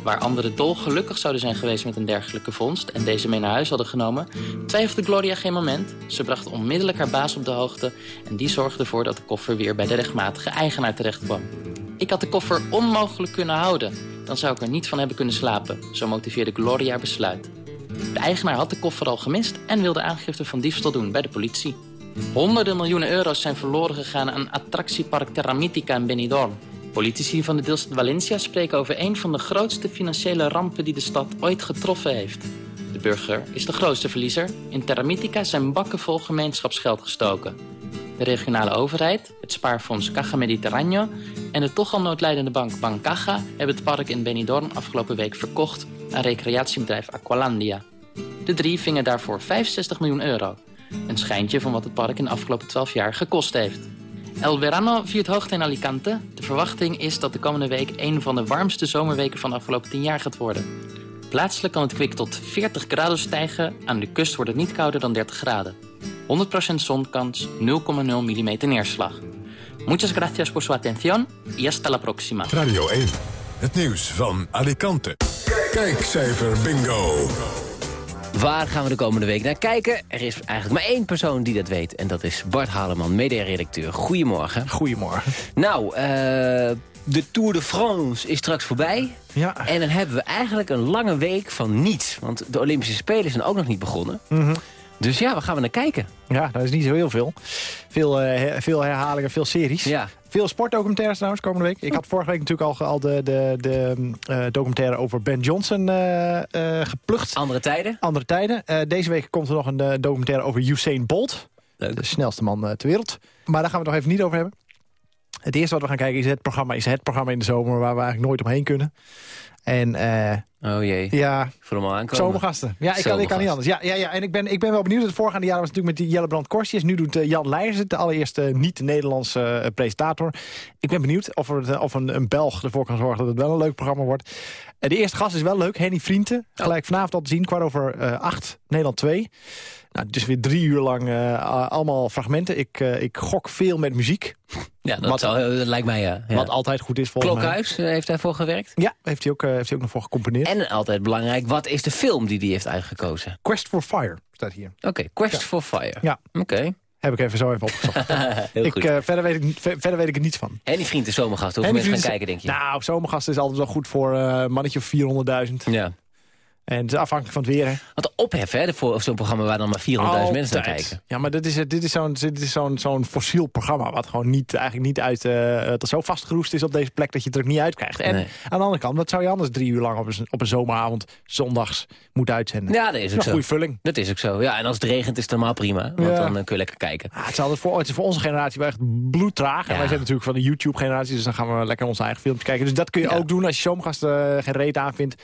Waar anderen dolgelukkig zouden zijn geweest met een dergelijke vondst en deze mee naar huis hadden genomen, twijfelde Gloria geen moment. Ze bracht onmiddellijk haar baas op de hoogte en die zorgde ervoor dat de koffer weer bij de rechtmatige eigenaar terecht kwam. Ik had de koffer onmogelijk kunnen houden. Dan zou ik er niet van hebben kunnen slapen. Zo motiveerde Gloria besluit. De eigenaar had de koffer al gemist en wilde aangifte van diefstal doen bij de politie. Honderden miljoenen euro's zijn verloren gegaan aan attractiepark Terra Mítica in Benidorm. Politici van de deelstaat Valencia spreken over een van de grootste financiële rampen die de stad ooit getroffen heeft. De burger is de grootste verliezer. In Terra Mítica zijn bakken vol gemeenschapsgeld gestoken. De regionale overheid, het spaarfonds Caja Mediterráneo en de toch al noodlijdende bank Bancaja hebben het park in Benidorm afgelopen week verkocht aan recreatiebedrijf Aqualandia. De drie vingen daarvoor 65 miljoen euro. Een schijntje van wat het park in de afgelopen 12 jaar gekost heeft. El Verano viert hoogte in Alicante. De verwachting is dat de komende week een van de warmste zomerweken van de afgelopen 10 jaar gaat worden. Plaatselijk kan het kwik tot 40 graden stijgen. Aan de kust wordt het niet kouder dan 30 graden. 100% zonkans, 0,0 mm neerslag. Muchas gracias por su atención y hasta la próxima. Radio 1, het nieuws van Alicante. Kijkcijfer bingo. Waar gaan we de komende week naar kijken? Er is eigenlijk maar één persoon die dat weet. En dat is Bart Haleman, mede-redacteur. Goedemorgen. Goedemorgen. Nou, eh, de Tour de France is straks voorbij. Ja. En dan hebben we eigenlijk een lange week van niets. Want de Olympische Spelen zijn ook nog niet begonnen. Mhm. Dus ja, waar gaan we naar kijken? Ja, dat is niet zo heel veel. Veel, eh, veel herhalingen, veel series. Ja. Veel sportdocumentaires trouwens komende week. Ik had vorige week natuurlijk al, al de, de, de eh, documentaire over Ben Johnson eh, geplukt. Andere tijden? Andere tijden. Deze week komt er nog een documentaire over Usain Bolt. Leuk. De snelste man ter wereld. Maar daar gaan we het nog even niet over hebben. Het eerste wat we gaan kijken is het programma, is het programma in de zomer... waar we eigenlijk nooit omheen kunnen. En eh, Oh jee, ja, voor hem al aankomen. Zomergasten. Ja, ik kan, ik kan niet anders. Ja, ja, ja. En ik ben, ik ben wel benieuwd. Het voorgaande jaar was natuurlijk met die Jellebrand Korstjes. Nu doet eh, Jan Leijers het, de allereerste niet-Nederlandse eh, presentator. Ik ben benieuwd of, er, of een, een Belg ervoor kan zorgen dat het wel een leuk programma wordt. De eerste gast is wel leuk, Henny Vrienden. Gelijk vanavond al te zien, kwart over acht, Nederland 2. Nou, dus weer drie uur lang eh, allemaal fragmenten. Ik, eh, ik gok veel met muziek. Ja, dat, Wat- zou- dat lijkt mij ja. Wat altijd goed is volgens mij. Klokhuis eh, heeft daarvoor gewerkt. Ja, heeft hij, ook, eh, heeft hij ook nog voor gecomponeerd. En altijd belangrijk, wat is de film die hij heeft uitgekozen? Quest for Fire staat hier. Oké, Quest Ja. for Fire. Ja. Oké. Heb ik even zo even opgezocht. <laughs> Heel ik, goed. eh, verder, weet ik, ver- verder weet ik er niets van. en die vriend de zomergast, hoeveel mensen gaan kijken, denk je? Nou, zomergast is altijd wel goed voor eh, een mannetje of 400.000. Ja. En het is afhankelijk van het weer, hè. Wat ophef, hè, voor zo'n programma waar dan maar 400.000 mensen naar kijken. Ja, maar dit is, dit is zo'n dit is zo'n zo'n fossiel programma... wat gewoon niet, eigenlijk niet uit... eh dat zo vastgeroest is op deze plek dat je het er ook niet uitkrijgt. En Nee. aan de andere kant, wat zou je anders drie uur lang... op een, op een zomeravond, zondags, moeten uitzenden? Ja, dat is ook zo. goede vulling. Dat is ook zo. Ja, en als het regent is het helemaal prima. Want Ja. dan eh, kun je lekker kijken. Ah, het, is altijd voor, het is voor onze generatie wel echt bloedtraag. En Ja. wij zijn natuurlijk van de YouTube-generatie... dus dan gaan we lekker onze eigen filmpjes kijken. Dus dat kun je Ja. ook doen als je zomergasten eh, geen reet aanvindt.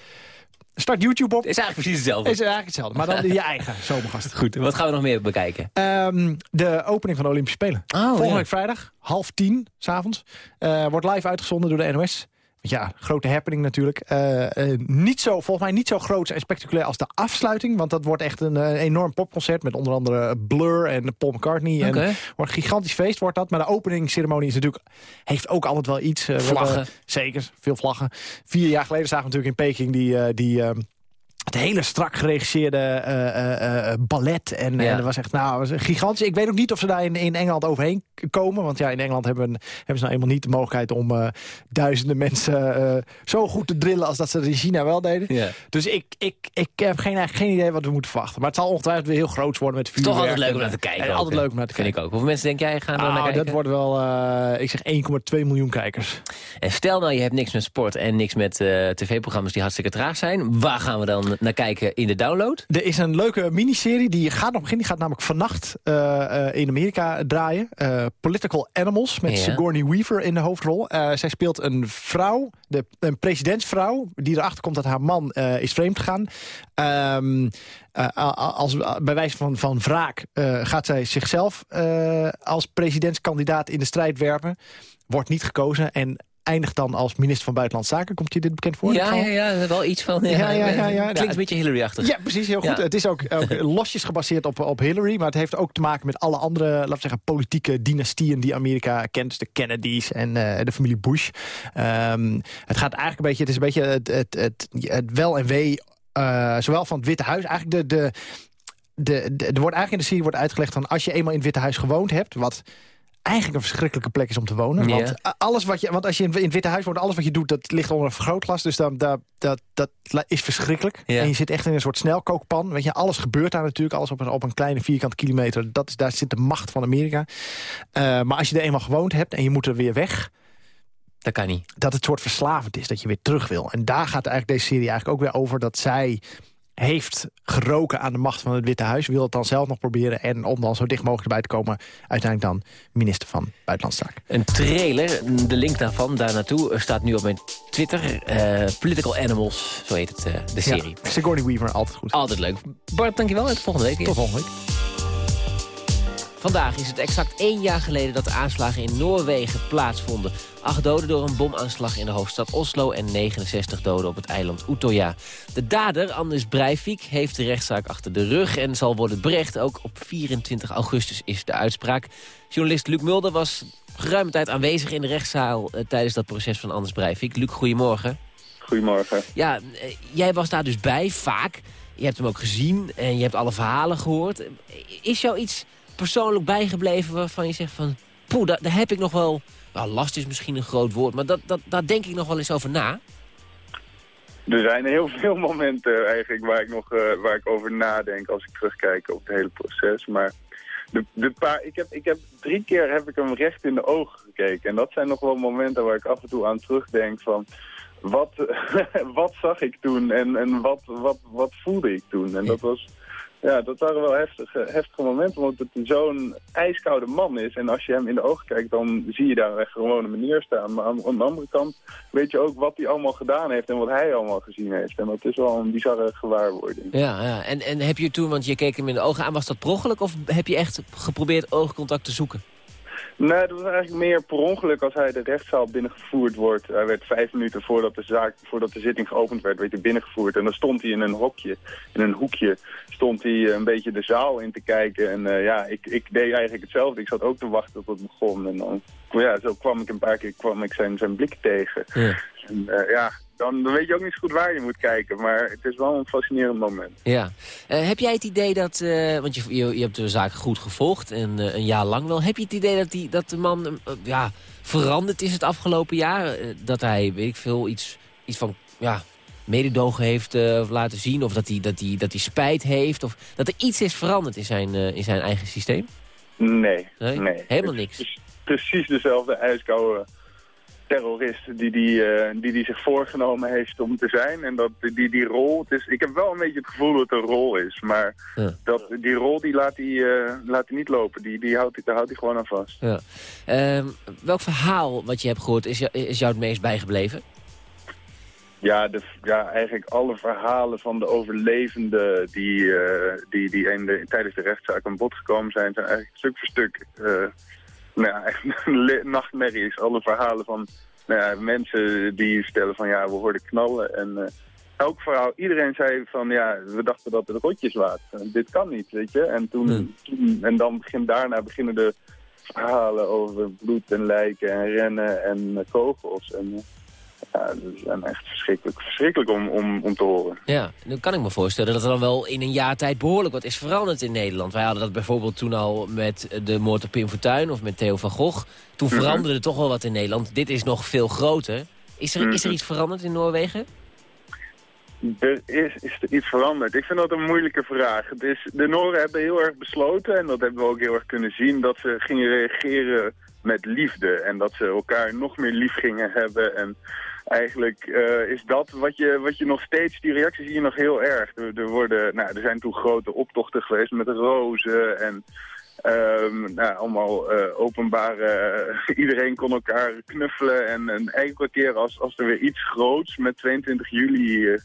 Start YouTube op. Is eigenlijk precies hetzelfde. Is eigenlijk hetzelfde, maar dan je eigen <laughs> zomergasten. Goed, wat gaan we nog meer bekijken? Ehm, de opening van de Olympische Spelen. Volgende ja. week vrijdag, half tien, s'avonds. avonds wordt live uitgezonden door de NOS. Ja, grote happening natuurlijk. Eh, eh, niet zo, volgens mij niet zo groot en spectaculair als de afsluiting. Want dat wordt echt een, eh, enorm popconcert met onder andere Blur en Paul McCartney. En wordt een gigantisch feest wordt dat. Maar de openingsceremonie is natuurlijk, heeft ook altijd wel iets. Vlaggen. hebben- zeker, veel vlaggen. Vier jaar geleden zagen we natuurlijk in Peking die... die ehm, het hele strak geregisseerde eh, eh, eh, ballet. En, Ja. en dat was echt nou, was gigantisch. Ik weet ook niet of ze daar in, in Engeland overheen komen. Want ja, in Engeland hebben, hebben ze nou eenmaal niet de mogelijkheid... om duizenden mensen zo goed te drillen... als dat ze dat in China wel deden. Ja. Dus ik, ik, ik heb geen, eigenlijk geen idee wat we moeten verwachten. Maar het zal ongetwijfeld weer heel groot worden met vuurwerk. toch altijd leuk om naar te kijken. en ook, altijd leuk om naar te Vind kijken. ik ook. Hoeveel mensen denk jij gaan er naar Nou, kijken? dat wordt wel, ik zeg 1,2 miljoen kijkers. En stel nou, je hebt niks met sport en niks met tv-programma's die hartstikke traag zijn. Waar gaan we dan naar kijken in de download? Er is een leuke miniserie, die gaat nog beginnen. Die gaat namelijk vannacht eh, eh, in Amerika draaien. Eh, Political Animals, met Ja. Sigourney Weaver in de hoofdrol. Zij speelt een vrouw, de, een presidentsvrouw... die erachter komt dat haar man is vreemd gegaan. Ehm, eh, als, bij wijze van, van wraak gaat zij zichzelf als presidentskandidaat in de strijd werpen. Wordt niet gekozen en eindigt dan als minister van Buitenlandse Zaken. Komt je dit bekend voor? Ja, ja, ja, wel iets van... Ja, Ja, ja, ja, ja. Klinkt een beetje Hillary-achtig. Ja, precies, heel goed. Het is ook, ook <laughs> losjes gebaseerd op, op Hillary... maar het heeft ook te maken met alle andere, laten we zeggen... politieke dynastieën die Amerika kent. Dus de Kennedys en eh, de familie Bush. Ehm, het gaat eigenlijk een beetje... Het is een beetje het, het, het, het wel en wee... eh, zowel van het Witte Huis... Eigenlijk de, de, de, de- er wordt eigenlijk in de serie wordt uitgelegd... van als je eenmaal in het Witte Huis gewoond hebt... wat eigenlijk een verschrikkelijke plek is om te wonen. Want, a- alles wat je, want als je in, het Witte Huis woont, alles wat je doet, dat ligt onder een vergrootglas. Dus dan, dat, dat, dat is verschrikkelijk. En je zit echt in een soort snelkookpan. Weet je, alles gebeurt daar natuurlijk. Alles op een, op een kleine vierkante kilometer. Dat is, daar zit de macht van Amerika. Eh, maar als je er eenmaal gewoond hebt en je moet er weer weg... Dat kan niet. Dat het soort verslavend is, dat je weer terug wil. En daar gaat eigenlijk deze serie eigenlijk ook weer over... dat zij heeft geroken aan de macht van het Witte Huis. Wil het dan zelf nog proberen. En om dan zo dicht mogelijk erbij te komen... uiteindelijk dan minister van Buitenlandse Zaken. Een trailer, de link daarvan, daar naartoe, staat nu op mijn Twitter. Eh, Political Animals, zo heet het, eh, de serie. Ja, Sigourney Weaver, altijd goed. Altijd leuk. Bart, dankjewel. Tot volgende week. Tot volgende week. Vandaag is het exact één jaar geleden dat de aanslagen in Noorwegen plaatsvonden. Acht doden door een bomaanslag in de hoofdstad Oslo en 69 doden op het eiland Utøya. De dader, Anders Breivik, heeft de rechtszaak achter de rug en zal worden berecht. Ook op 24 augustus is de uitspraak. Journalist Luc Mulder was geruime tijd aanwezig in de rechtszaal eh, tijdens dat proces van Anders Breivik. Luc, goedemorgen. Goedemorgen. Ja, eh, jij was daar dus bij, vaak. Je hebt hem ook gezien en je hebt alle verhalen gehoord. Is jou iets persoonlijk bijgebleven waarvan je zegt van... Poeh, daar, daar heb ik nog wel... Nou, last is misschien een groot woord, maar dat, dat, daar denk ik nog wel eens over na. Er zijn heel veel <laughs> momenten eigenlijk waar ik nog eh, waar ik over nadenk als ik terugkijk op het hele proces. Maar de, de paar, ik, heb, ik heb drie keer heb ik hem recht in de ogen gekeken. En dat zijn nog wel momenten waar ik af en toe aan terugdenk van wat, <laughs> wat zag ik toen en, en wat, wat, wat voelde ik toen. En dat was ja, dat waren wel heftige, heftige momenten, omdat het zo'n ijskoude man is. En als je hem in de ogen kijkt, dan zie je daar echt gewoon een manier staan. Maar aan, aan, de andere kant weet je ook wat hij allemaal gedaan heeft en wat hij allemaal gezien heeft. En dat is wel een bizarre gewaarwording. Ja, ja. En, en heb je toen, want je keek hem in de ogen aan, was dat prochelijk of heb je echt geprobeerd oogcontact te zoeken? Nee, dat was eigenlijk meer per ongeluk als hij de rechtszaal binnengevoerd wordt. Hij werd vijf minuten voordat de, zaak, voordat de zitting geopend werd, werd hij binnengevoerd. En dan stond hij in een hokje, in een hoekje, stond hij een beetje de zaal in te kijken. En uh, ja, ik, ik deed eigenlijk hetzelfde. Ik zat ook te wachten tot het begon. En dan, ja, zo kwam ik een paar keer kwam ik zijn, zijn blik tegen. Ja. En, uh, ja, dan, dan, weet je ook niet goed waar je moet kijken. Maar het is wel een fascinerend moment. Ja. Uh, heb jij het idee dat, uh, want je, je, je, hebt de zaak goed gevolgd en uh, een jaar lang wel. Heb je het idee dat, die, dat de man ja, veranderd is het afgelopen jaar? dat hij, weet ik veel, iets, iets van ja, mededogen heeft laten zien? Of dat hij, dat, hij, dat hij spijt heeft? Of dat er iets is veranderd in zijn, in zijn eigen systeem? Nee, nee. nee. Helemaal niks? Precies dezelfde ijskoude terrorist die, die, uh, die die zich voorgenomen heeft om te zijn. En dat die, die rol, het is, ik heb wel een beetje het gevoel dat het een rol is. Maar ja. dat, die rol die laat hij, uh, laat niet lopen. Die, die houdt, daar houdt hij gewoon aan vast. Ja. Uh, welk verhaal wat je hebt gehoord is, is jou het meest bijgebleven? Ja, de, ja, eigenlijk alle verhalen van de overlevenden die, uh, die, die in de, tijdens de rechtszaak aan bod gekomen zijn, zijn eigenlijk stuk voor stuk nou ja, echt nachtmerries. Alle verhalen van nou ja, mensen die stellen van ja, we hoorden knallen. En uh, elk verhaal, iedereen zei van ja, we dachten dat het rotjes waren. Dit kan niet, weet je. En, toen, Hmm. toen, en dan begin, daarna beginnen de verhalen over bloed en lijken en rennen en uh, kogels. En, uh, ja, dat is echt verschrikkelijk, verschrikkelijk om, om, om te horen. Ja, nu kan ik me voorstellen dat er dan wel in een jaar tijd behoorlijk wat is veranderd in Nederland. Wij hadden dat bijvoorbeeld toen al met de moord op Pim Fortuyn of met Theo van Gogh. Toen Mhm. veranderde er toch wel wat in Nederland. Dit is nog veel groter. Is er, is er Mhm. iets veranderd in Noorwegen? Er is, is er iets veranderd? Ik vind dat een moeilijke vraag. Is, de Noren hebben heel erg besloten, en dat hebben we ook heel erg kunnen zien, dat ze gingen reageren met liefde. En dat ze elkaar nog meer lief gingen hebben. En eigenlijk eh, is dat wat je, wat je nog steeds, die reactie zie je nog heel erg. Er, er, worden, nou, er zijn toen grote optochten geweest met rozen en... Um, nou, allemaal uh, openbare... <laughs> iedereen kon elkaar knuffelen. En, en elke keer als, als er weer iets groots met 22 juli uh,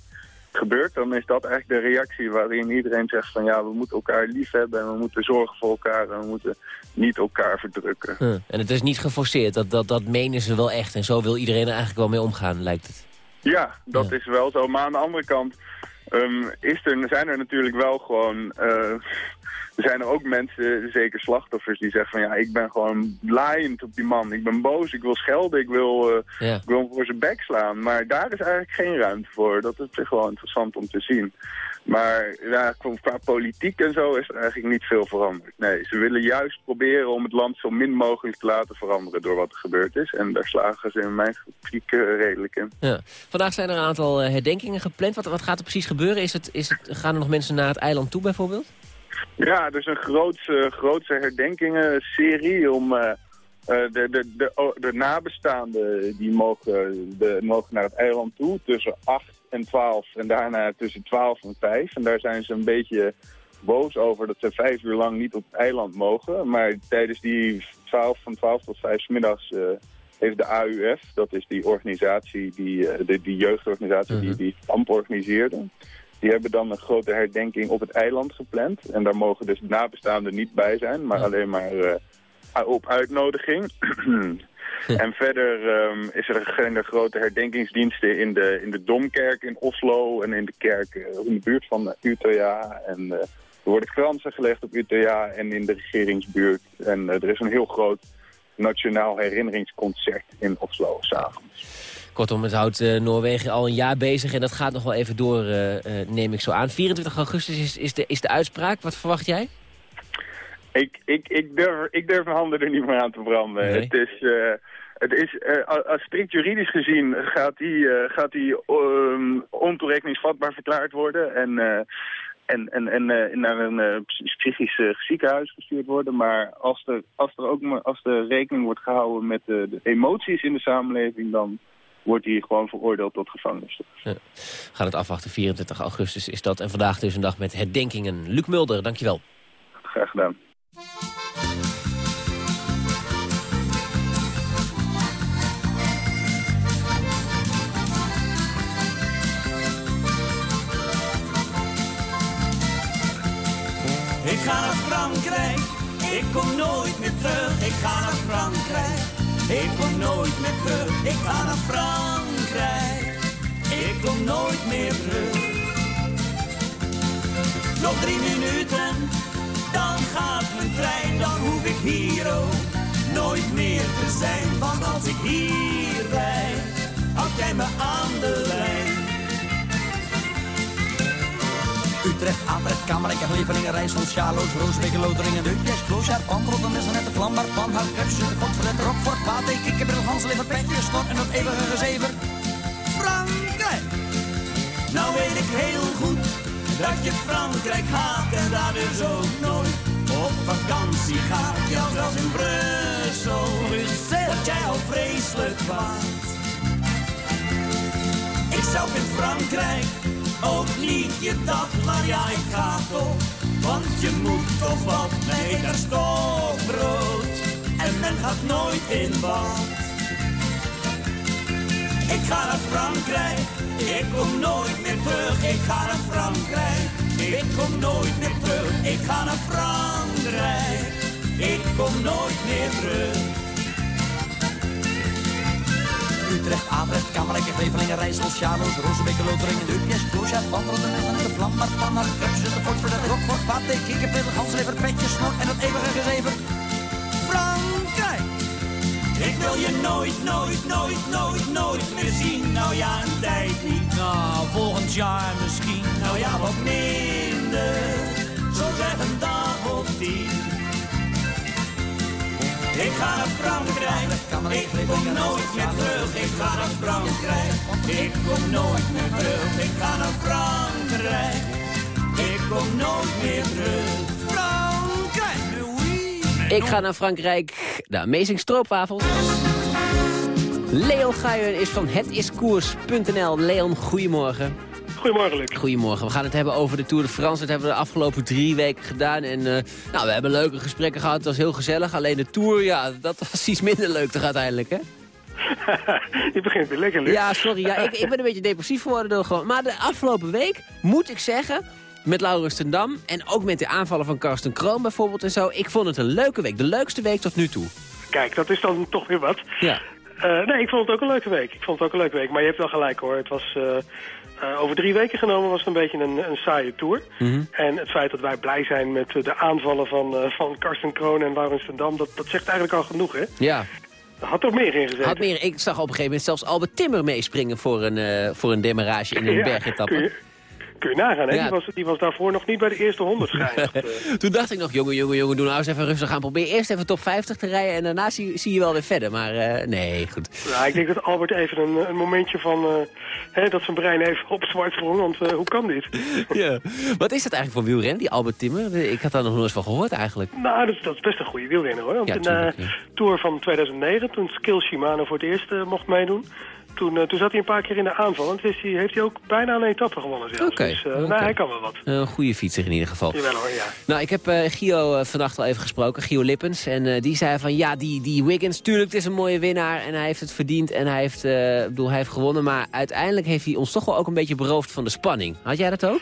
gebeurt... dan is dat eigenlijk de reactie waarin iedereen zegt van... ja, we moeten elkaar lief hebben en we moeten zorgen voor elkaar... en we moeten niet elkaar verdrukken. Huh. En het is niet geforceerd, dat, dat, dat menen ze wel echt. En zo wil iedereen er eigenlijk wel mee omgaan, lijkt het. Ja, dat ja. is wel zo. Maar aan de andere kant um, is er, zijn er natuurlijk wel gewoon... Uh, er zijn er ook mensen, zeker slachtoffers, die zeggen van ja, ik ben gewoon laaiend op die man. Ik ben boos, ik wil schelden, ik wil, uh, ja. ik wil hem voor zijn bek slaan. Maar daar is eigenlijk geen ruimte voor. Dat is wel interessant om te zien. Maar ja, qua politiek en zo is er eigenlijk niet veel veranderd. Nee, ze willen juist proberen om het land zo min mogelijk te laten veranderen door wat er gebeurd is. En daar slagen ze in mijn kritiek uh, redelijk in. Ja. Vandaag zijn er een aantal uh, herdenkingen gepland. Wat, wat gaat er precies gebeuren? Is het, is het, gaan er nog mensen naar het eiland toe bijvoorbeeld? Ja, dus een grootse, grootse herdenkingen-serie om uh, de, de, de, de, nabestaanden die mogen, de, mogen naar het eiland toe tussen 8 en 12 en daarna tussen 12 en 5. En daar zijn ze een beetje boos over dat ze vijf uur lang niet op het eiland mogen. Maar tijdens die 12 van 12 tot 5 middags uh, heeft de AUF, dat is die organisatie, die, uh, de, die jeugdorganisatie Mhm. die die kamp organiseerde... Die hebben dan een grote herdenking op het eiland gepland. En daar mogen dus nabestaanden niet bij zijn, maar alleen maar uh, op uitnodiging. <clears throat> en verder um, is er geen grote herdenkingsdiensten in de, in de Domkerk in Oslo en in de kerk uh, in de buurt van Utøya. En uh, er worden kransen gelegd op Utøya en in de regeringsbuurt. En er is een heel groot nationaal herinneringsconcert in Oslo s'avonds. Kortom, het houdt uh, Noorwegen al een jaar bezig en dat gaat nog wel even door, uh, uh, neem ik zo aan. 24 augustus is, is, de, is de uitspraak. Wat verwacht jij? Ik, ik, ik, durf, ik durf mijn handen er niet meer aan te branden. Nee. Het is, het is als strikt juridisch gezien gaat die, gaat die um, ontoerekeningsvatbaar verklaard worden. En, uh, en, en, en uh, naar een uh, psychisch ziekenhuis gestuurd worden. Maar als er, als er ook als er rekening wordt gehouden met de, de emoties in de samenleving... dan wordt hij gewoon veroordeeld tot gevangenisstraf. Ja. Gaat het afwachten, 24 augustus is dat. En vandaag dus een dag met herdenkingen. Luc Mulder, dankjewel. Graag gedaan. Ik ga naar Frankrijk, ik kom nooit meer terug. Ik ga naar Frankrijk, ik kom nooit meer terug. Ik ga naar Frankrijk, ik kom nooit meer terug. Nog drie minuten, dan gaat mijn trein. Dan hoef ik hier ook nooit meer te zijn. Want als ik hier blijf, houd jij me aan de lijn. Utrecht, Atrecht, Kamerlijke, Levelingen, Rijssel, Sjaloos, Roosbeek, Loteringen, Deukjes, Kloosjaar, Pantrotten, Messenet, Vlambaar, Panhard, Krepsje, Godverlet, Rockfort, Pate, Kikkerbril, Hanslever, Petje, Snor en dat eeuwige gezever. Frankrijk! Nou weet ik heel goed dat je Frankrijk haat en daar dus ook nooit op vakantie gaat. Ja, zelfs in Brussel, Brussel, dat jij al vreselijk waard. Ik zou in Frankrijk ook niet je dat, maar ja, ik ga toch. Want je moet toch wat mee naar stokbrood. En men gaat nooit in bad. Ik ga naar Frankrijk, ik kom nooit meer terug. Ik ga naar Frankrijk, ik kom nooit meer terug. Ik ga naar Frankrijk, ik kom nooit meer terug. Utrecht, Atrecht, Kamerlijke, Grevelingen, Rijssel, Sjaloos, Rozenbeke, Loteringen, Deupjes, Kloosjaar, Pantrotten, en de Vlambaar, Panhard, Krepsje, de Fort, Verdet, Rockfort, Pate, Kikkerpil, Ganslever, Petje, Snor en dat eeuwige gezever. Frankrijk! Ik wil je nooit, nooit, nooit, nooit, nooit meer zien. Nou ja, een tijd niet. Nou, volgend jaar misschien. Nou ja, wat minder. Zo zeg een dag of tien. Ik ga naar Frankrijk, ik kom nooit meer terug. Ik ga naar Frankrijk, ik kom nooit meer terug. Ik ga naar Frankrijk, ik kom nooit meer terug. Ik ga naar Frankrijk, de Amazing Stroopwafels. Leon Guijen is van hetiskoers.nl. Leon, goedemorgen. Goedemorgen, Luc. Goedemorgen. We gaan het hebben over de Tour de France. Dat hebben we de afgelopen drie weken gedaan. En uh, nou, we hebben leuke gesprekken gehad. Het was heel gezellig. Alleen de Tour, ja, dat was iets minder leuk toch uiteindelijk, hè? <laughs> Je begint weer lekker, Luc. Ja, sorry. Ja, ik, ik ben een beetje depressief geworden. Door gewoon. Maar de afgelopen week, moet ik zeggen... Met Laurens ten Dam en ook met de aanvallen van Karsten Kroon bijvoorbeeld en zo. Ik vond het een leuke week. De leukste week tot nu toe. Kijk, dat is dan toch weer wat. Ja. Uh, nee, ik vond het ook een leuke week. Ik vond het ook een leuke week. Maar je hebt wel gelijk hoor. Het was... Uh, uh, over drie weken genomen was het een beetje een, een saaie tour. Mm -hmm. En het feit dat wij blij zijn met de aanvallen van, van Karsten Kroon en Laurens ten Dam... Dat, dat zegt eigenlijk al genoeg, hè? Ja. Had er meer in gezeten. Had meer. Ik zag op een gegeven moment zelfs Albert Timmer meespringen voor een, voor een demarrage in een <laughs> ja, bergetappe. Kun je nagaan, hè? Ja. Die, was, die was daarvoor nog niet bij de eerste 100 geëindigd. <laughs> Toen dacht ik nog, jongen, jongen, jongen, doe nou eens even rustig aan. Probeer eerst even top 50 te rijden en daarna zie, zie je wel weer verder. Maar uh, nee, goed. Ja, ik denk dat Albert even een, een momentje van... Uh, hè, dat zijn brein even op zwart sprong, want uh, hoe kan dit? <laughs> ja. Wat is dat eigenlijk voor wielren, die Albert Timmer? Ik had daar nog nooit van gehoord eigenlijk. Nou, dat is, dat is best een goede wielrenner, hoor. Want ja, in de Tour van 2009, toen Skill Shimano voor het eerst mocht meedoen... Toen, uh, toen zat hij een paar keer in de aanval. En toen hij, heeft hij ook bijna een etappe gewonnen zelfs. Okay, dus uh, okay. nou, hij kan wel wat. Een goede fietser in ieder geval. Jawel hoor, ja. Nou, ik heb uh, Gio vannacht al even gesproken, Gio Lippens. En die zei van, ja, die, die Wiggins, tuurlijk, het is een mooie winnaar. En hij heeft het verdiend en hij heeft, bedoel, hij heeft gewonnen. Maar uiteindelijk heeft hij ons toch wel ook een beetje beroofd van de spanning. Had jij dat ook?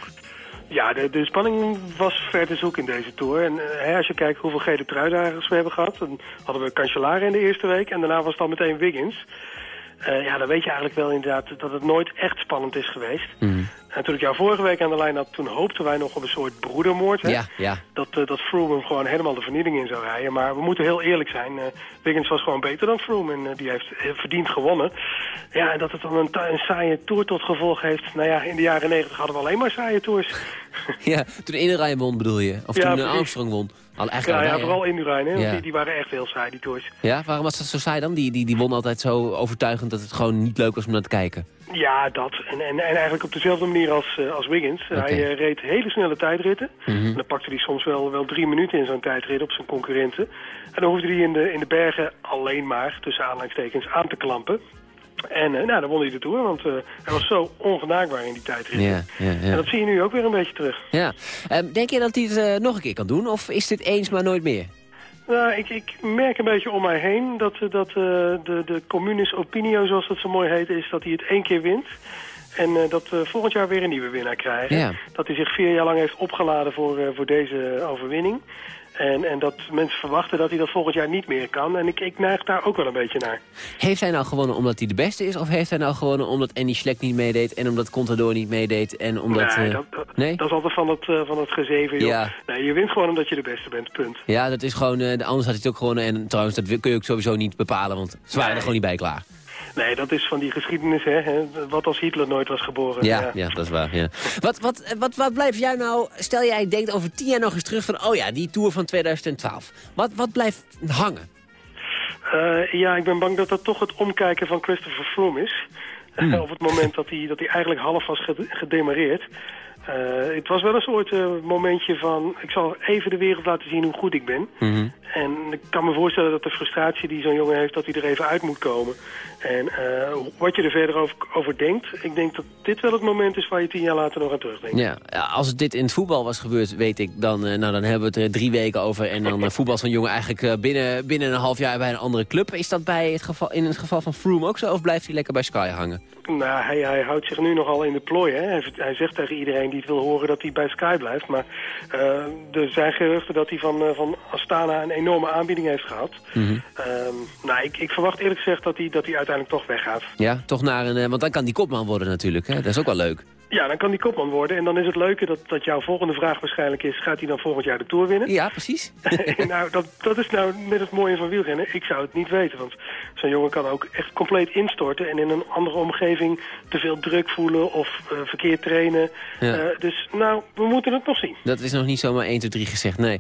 Ja, de, de spanning was ver te zoeken in deze Tour. En hè, als je kijkt hoeveel gele truidragers we hebben gehad... dan hadden we Cancellara in de eerste week en daarna was het al meteen Wiggins... Uh, ja, dan weet je eigenlijk wel inderdaad dat het nooit echt spannend is geweest. Mm. En toen ik jou vorige week aan de lijn had, toen hoopten wij nog op een soort broedermoord. Hè? Ja, ja. Dat, uh, dat Froome gewoon helemaal de vernieling in zou rijden. Maar we moeten heel eerlijk zijn. Uh, Wiggins was gewoon beter dan Froome en die heeft verdiend gewonnen. Ja, en dat het dan een, een saaie tour tot gevolg heeft. Nou ja, in de jaren negentig hadden we alleen maar saaie tours. <laughs> Ja, toen Inderrijn won bedoel je? Of Ja, toen eh. Armstrong won? Al, Ja, eigenlijk ja, allebei, hè? vooral in Urijn, hè? want Ja. Die, die waren echt heel saai, die tours. Ja, waarom was dat zo saai dan? Die, die, die won altijd zo overtuigend dat het gewoon niet leuk was om naar te kijken. Ja, dat. En, en, en eigenlijk op dezelfde manier als, eh, als Wiggins. Hij eh, reed hele snelle tijdritten. Mhm. En dan pakte hij soms wel, wel drie minuten in zo'n tijdrit op zijn concurrenten. En dan hoefde hij in de, in de bergen alleen maar, tussen aanhalingstekens, aan te klampen. En eh, nou, dan won hij de Tour, want eh, hij was zo ongenaakbaar in die tijdrit. Ja, ja, En dat zie je nu ook weer een beetje terug. ja. Ehm, denk je dat hij het eh, nog een keer kan doen? Of is dit eens maar nooit meer? Nou, ik, ik merk een beetje om mij heen dat, dat de, de communis opinio, zoals dat zo mooi heet, is dat hij het één keer wint. En dat we volgend jaar weer een nieuwe winnaar krijgen. Ja. Dat hij zich vier jaar lang heeft opgeladen voor, voor deze overwinning. En, en dat mensen verwachten dat hij dat volgend jaar niet meer kan. En ik, ik neig daar ook wel een beetje naar. Heeft hij nou gewonnen omdat hij de beste is? Of heeft hij nou gewonnen omdat Andy Schleck niet meedeed... en omdat Contador niet meedeed en omdat... nee, eh, dat, dat, nee? dat is altijd van het, eh, van het gezeven, joh. Ja. Nee, je wint gewoon omdat je de beste bent, punt. Ja, dat is gewoon... eh, anders had hij het ook gewonnen. En trouwens, dat kun je ook sowieso niet bepalen... want ze waren er gewoon niet bij klaar. Nee, dat is van die geschiedenis, hè. Wat als Hitler nooit was geboren. Ja, ja. dat is waar. Ja. Wat, wat, wat, wat blijft jou nou... Stel jij denkt over tien jaar nog eens terug van... oh ja, die Tour van 2012. Wat, wat blijft hangen? Eh, ja, ik ben bang dat dat toch het omkijken van Christopher Froome is. <laughs> Op het moment dat hij, dat hij eigenlijk half was gede- gedemareerd. Eh, het was wel een soort eh, momentje van... ik zal even de wereld laten zien hoe goed ik ben. En ik kan me voorstellen dat de frustratie die zo'n jongen heeft... dat hij er even uit moet komen. En eh, wat je er verder over, over denkt... ik denk dat dit wel het moment is waar je tien jaar later nog aan terugdenkt. Ja, als dit in het voetbal was gebeurd, weet ik, dan, eh, nou, dan hebben we het er drie weken over. En dan uh, voetbal zo'n jongen eigenlijk binnen, binnen een half jaar bij een andere club. Is dat bij het geval, in het geval van Froome ook zo? Of blijft hij lekker bij Sky hangen? Nou, hij, hij houdt zich nu nogal in de plooi. Hè? Hij, hij, zegt tegen iedereen die het wil horen dat hij bij Sky blijft. Maar er zijn geruchten dat hij van, van Astana een enorme aanbieding heeft gehad. Mm -hmm. um, nou, ik, ik, verwacht eerlijk gezegd dat hij, dat hij uiteindelijk toch weggaat. Ja, toch naar een... Uh, want dan kan die kopman worden natuurlijk. Hè? Dat is ook wel leuk. Ja, dan kan die kopman worden. En dan is het leuke dat, dat jouw volgende vraag waarschijnlijk is... gaat hij dan volgend jaar de Tour winnen? Ja, precies. <laughs> <laughs> nou, dat, dat is nou net het mooie van wielrennen. Ik zou het niet weten, want zo'n jongen kan ook echt compleet instorten... en in een andere omgeving te veel druk voelen of uh, verkeerd trainen. Ja. Uh, dus nou, we moeten het nog zien. Dat is nog niet zomaar 1, 2, 3 gezegd, nee.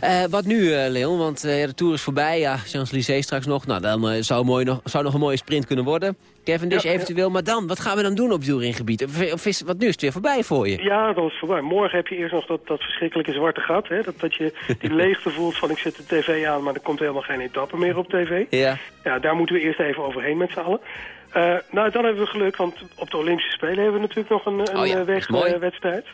nee. Uh, wat nu, Leon? Want de Tour is voorbij. Ja, Champs-Élysées straks nog. Nou, dan zou, mooi nog, zou nog een mooie sprint kunnen worden. Cavendish ja, eventueel. Maar dan, wat gaan we dan doen op wielrengebied? Of, is, wat nu is het weer voorbij voor je? Ja, dat is voorbij. Morgen heb je eerst nog dat, dat verschrikkelijke zwarte gat. Hè? Dat, dat je die <laughs> leegte voelt van ik zet de tv aan, maar er komt helemaal geen etappe meer op tv. Ja. Ja, daar moeten we eerst even overheen met z'n allen. Uh, nou, dan hebben we geluk, want op de Olympische Spelen hebben we natuurlijk nog een, een oh ja, wegwedstrijd.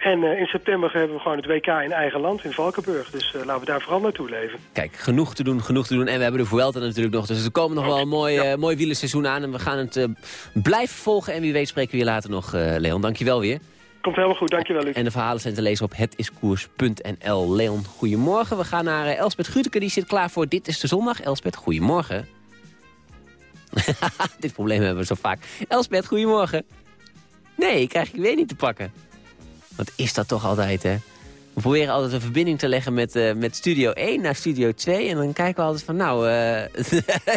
En uh, in september hebben we gewoon het WK in eigen land, in Valkenburg. Dus uh, laten we daar vooral naartoe leven. Kijk, genoeg te doen, genoeg te doen. En we hebben de Vuelta natuurlijk nog. Dus er komen nog wel een mooi, ja. uh, mooi wielerseizoen aan. En we gaan het blijven volgen. En wie weet spreken we je later nog, Leon. Dankjewel weer. Komt helemaal goed, dankjewel Luc. En de verhalen zijn te lezen op hetiskoers.nl. Leon, goedemorgen. We gaan naar Elspet Gruteke, die zit klaar voor Dit is de Zondag. Elspet, goedemorgen. <laughs> Dit probleem hebben we zo vaak. Elspet, goedemorgen. Nee, krijg ik weer niet te pakken. Wat is dat toch altijd, hè? We proberen altijd een verbinding te leggen met, uh, met Studio 1 naar Studio 2. En dan kijken we altijd van, nou, uh, <laughs>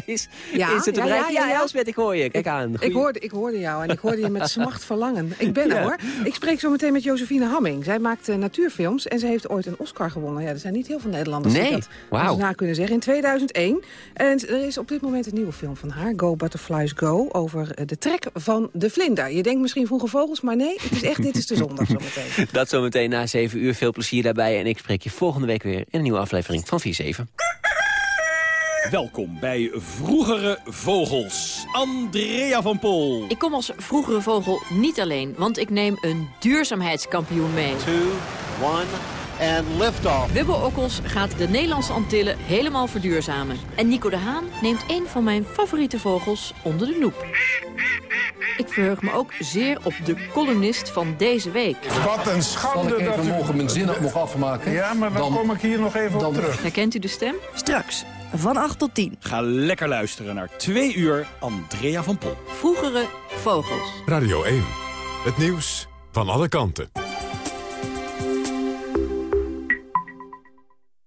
is, ja, is het te ja? Ja, ja, ja, Elsbeth, ik hoor je. Kijk aan. Ik hoorde, ik hoorde jou en ik hoorde je met <laughs> smacht verlangen. Ik ben er, hoor. Ik spreek zo meteen met Josephine Hamming. Zij maakt uh, natuurfilms en ze heeft ooit een Oscar gewonnen. Ja, er zijn niet heel veel Nederlanders nee. die dat wow. na kunnen zeggen. In 2001. En er is op dit moment een nieuwe film van haar, Go Butterflies Go, over de trek van de vlinder. Je denkt misschien vroege vogels, maar nee, het is echt Dit is de Zondag zometeen. <laughs> dat zometeen na 7 uur. Veel plezier daarbij en ik spreek je volgende week weer in een nieuwe aflevering van 4-7. Welkom bij Vroegere Vogels. Andrea van Pol. Ik kom als vroegere vogel niet alleen, want ik neem een duurzaamheidskampioen mee. Two, one, and lift off. Wubbo Okkels gaat de Nederlandse Antillen helemaal verduurzamen. En Nico de Haan neemt een van mijn favoriete vogels onder de loep. Ik verheug me ook zeer op de columnist van deze week. Wat een schande Zal ik even dat u... mogen mijn zin nog afmaken? Ja, maar dan, dan kom ik hier nog even dan... op terug. Herkent u de stem? Straks, van 8 tot 10. Ga lekker luisteren naar 2 uur Andrea van Pol. Vroegere vogels. Radio 1, het nieuws van alle kanten.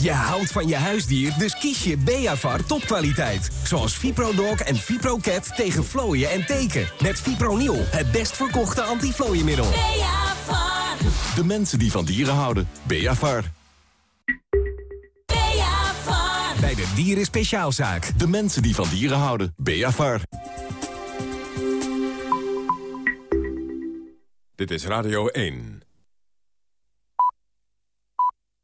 Je houdt van je huisdier, dus kies je Beavar topkwaliteit. Zoals ViproDog en ViproCat tegen vlooien en teken. Met Fipronil, het best verkochte antiflooiemiddel. Beavar. De mensen die van dieren houden. Beavar. Beavar. Bij de Dieren Speciaalzaak. De mensen die van dieren houden. Beavar. Dit is Radio 1.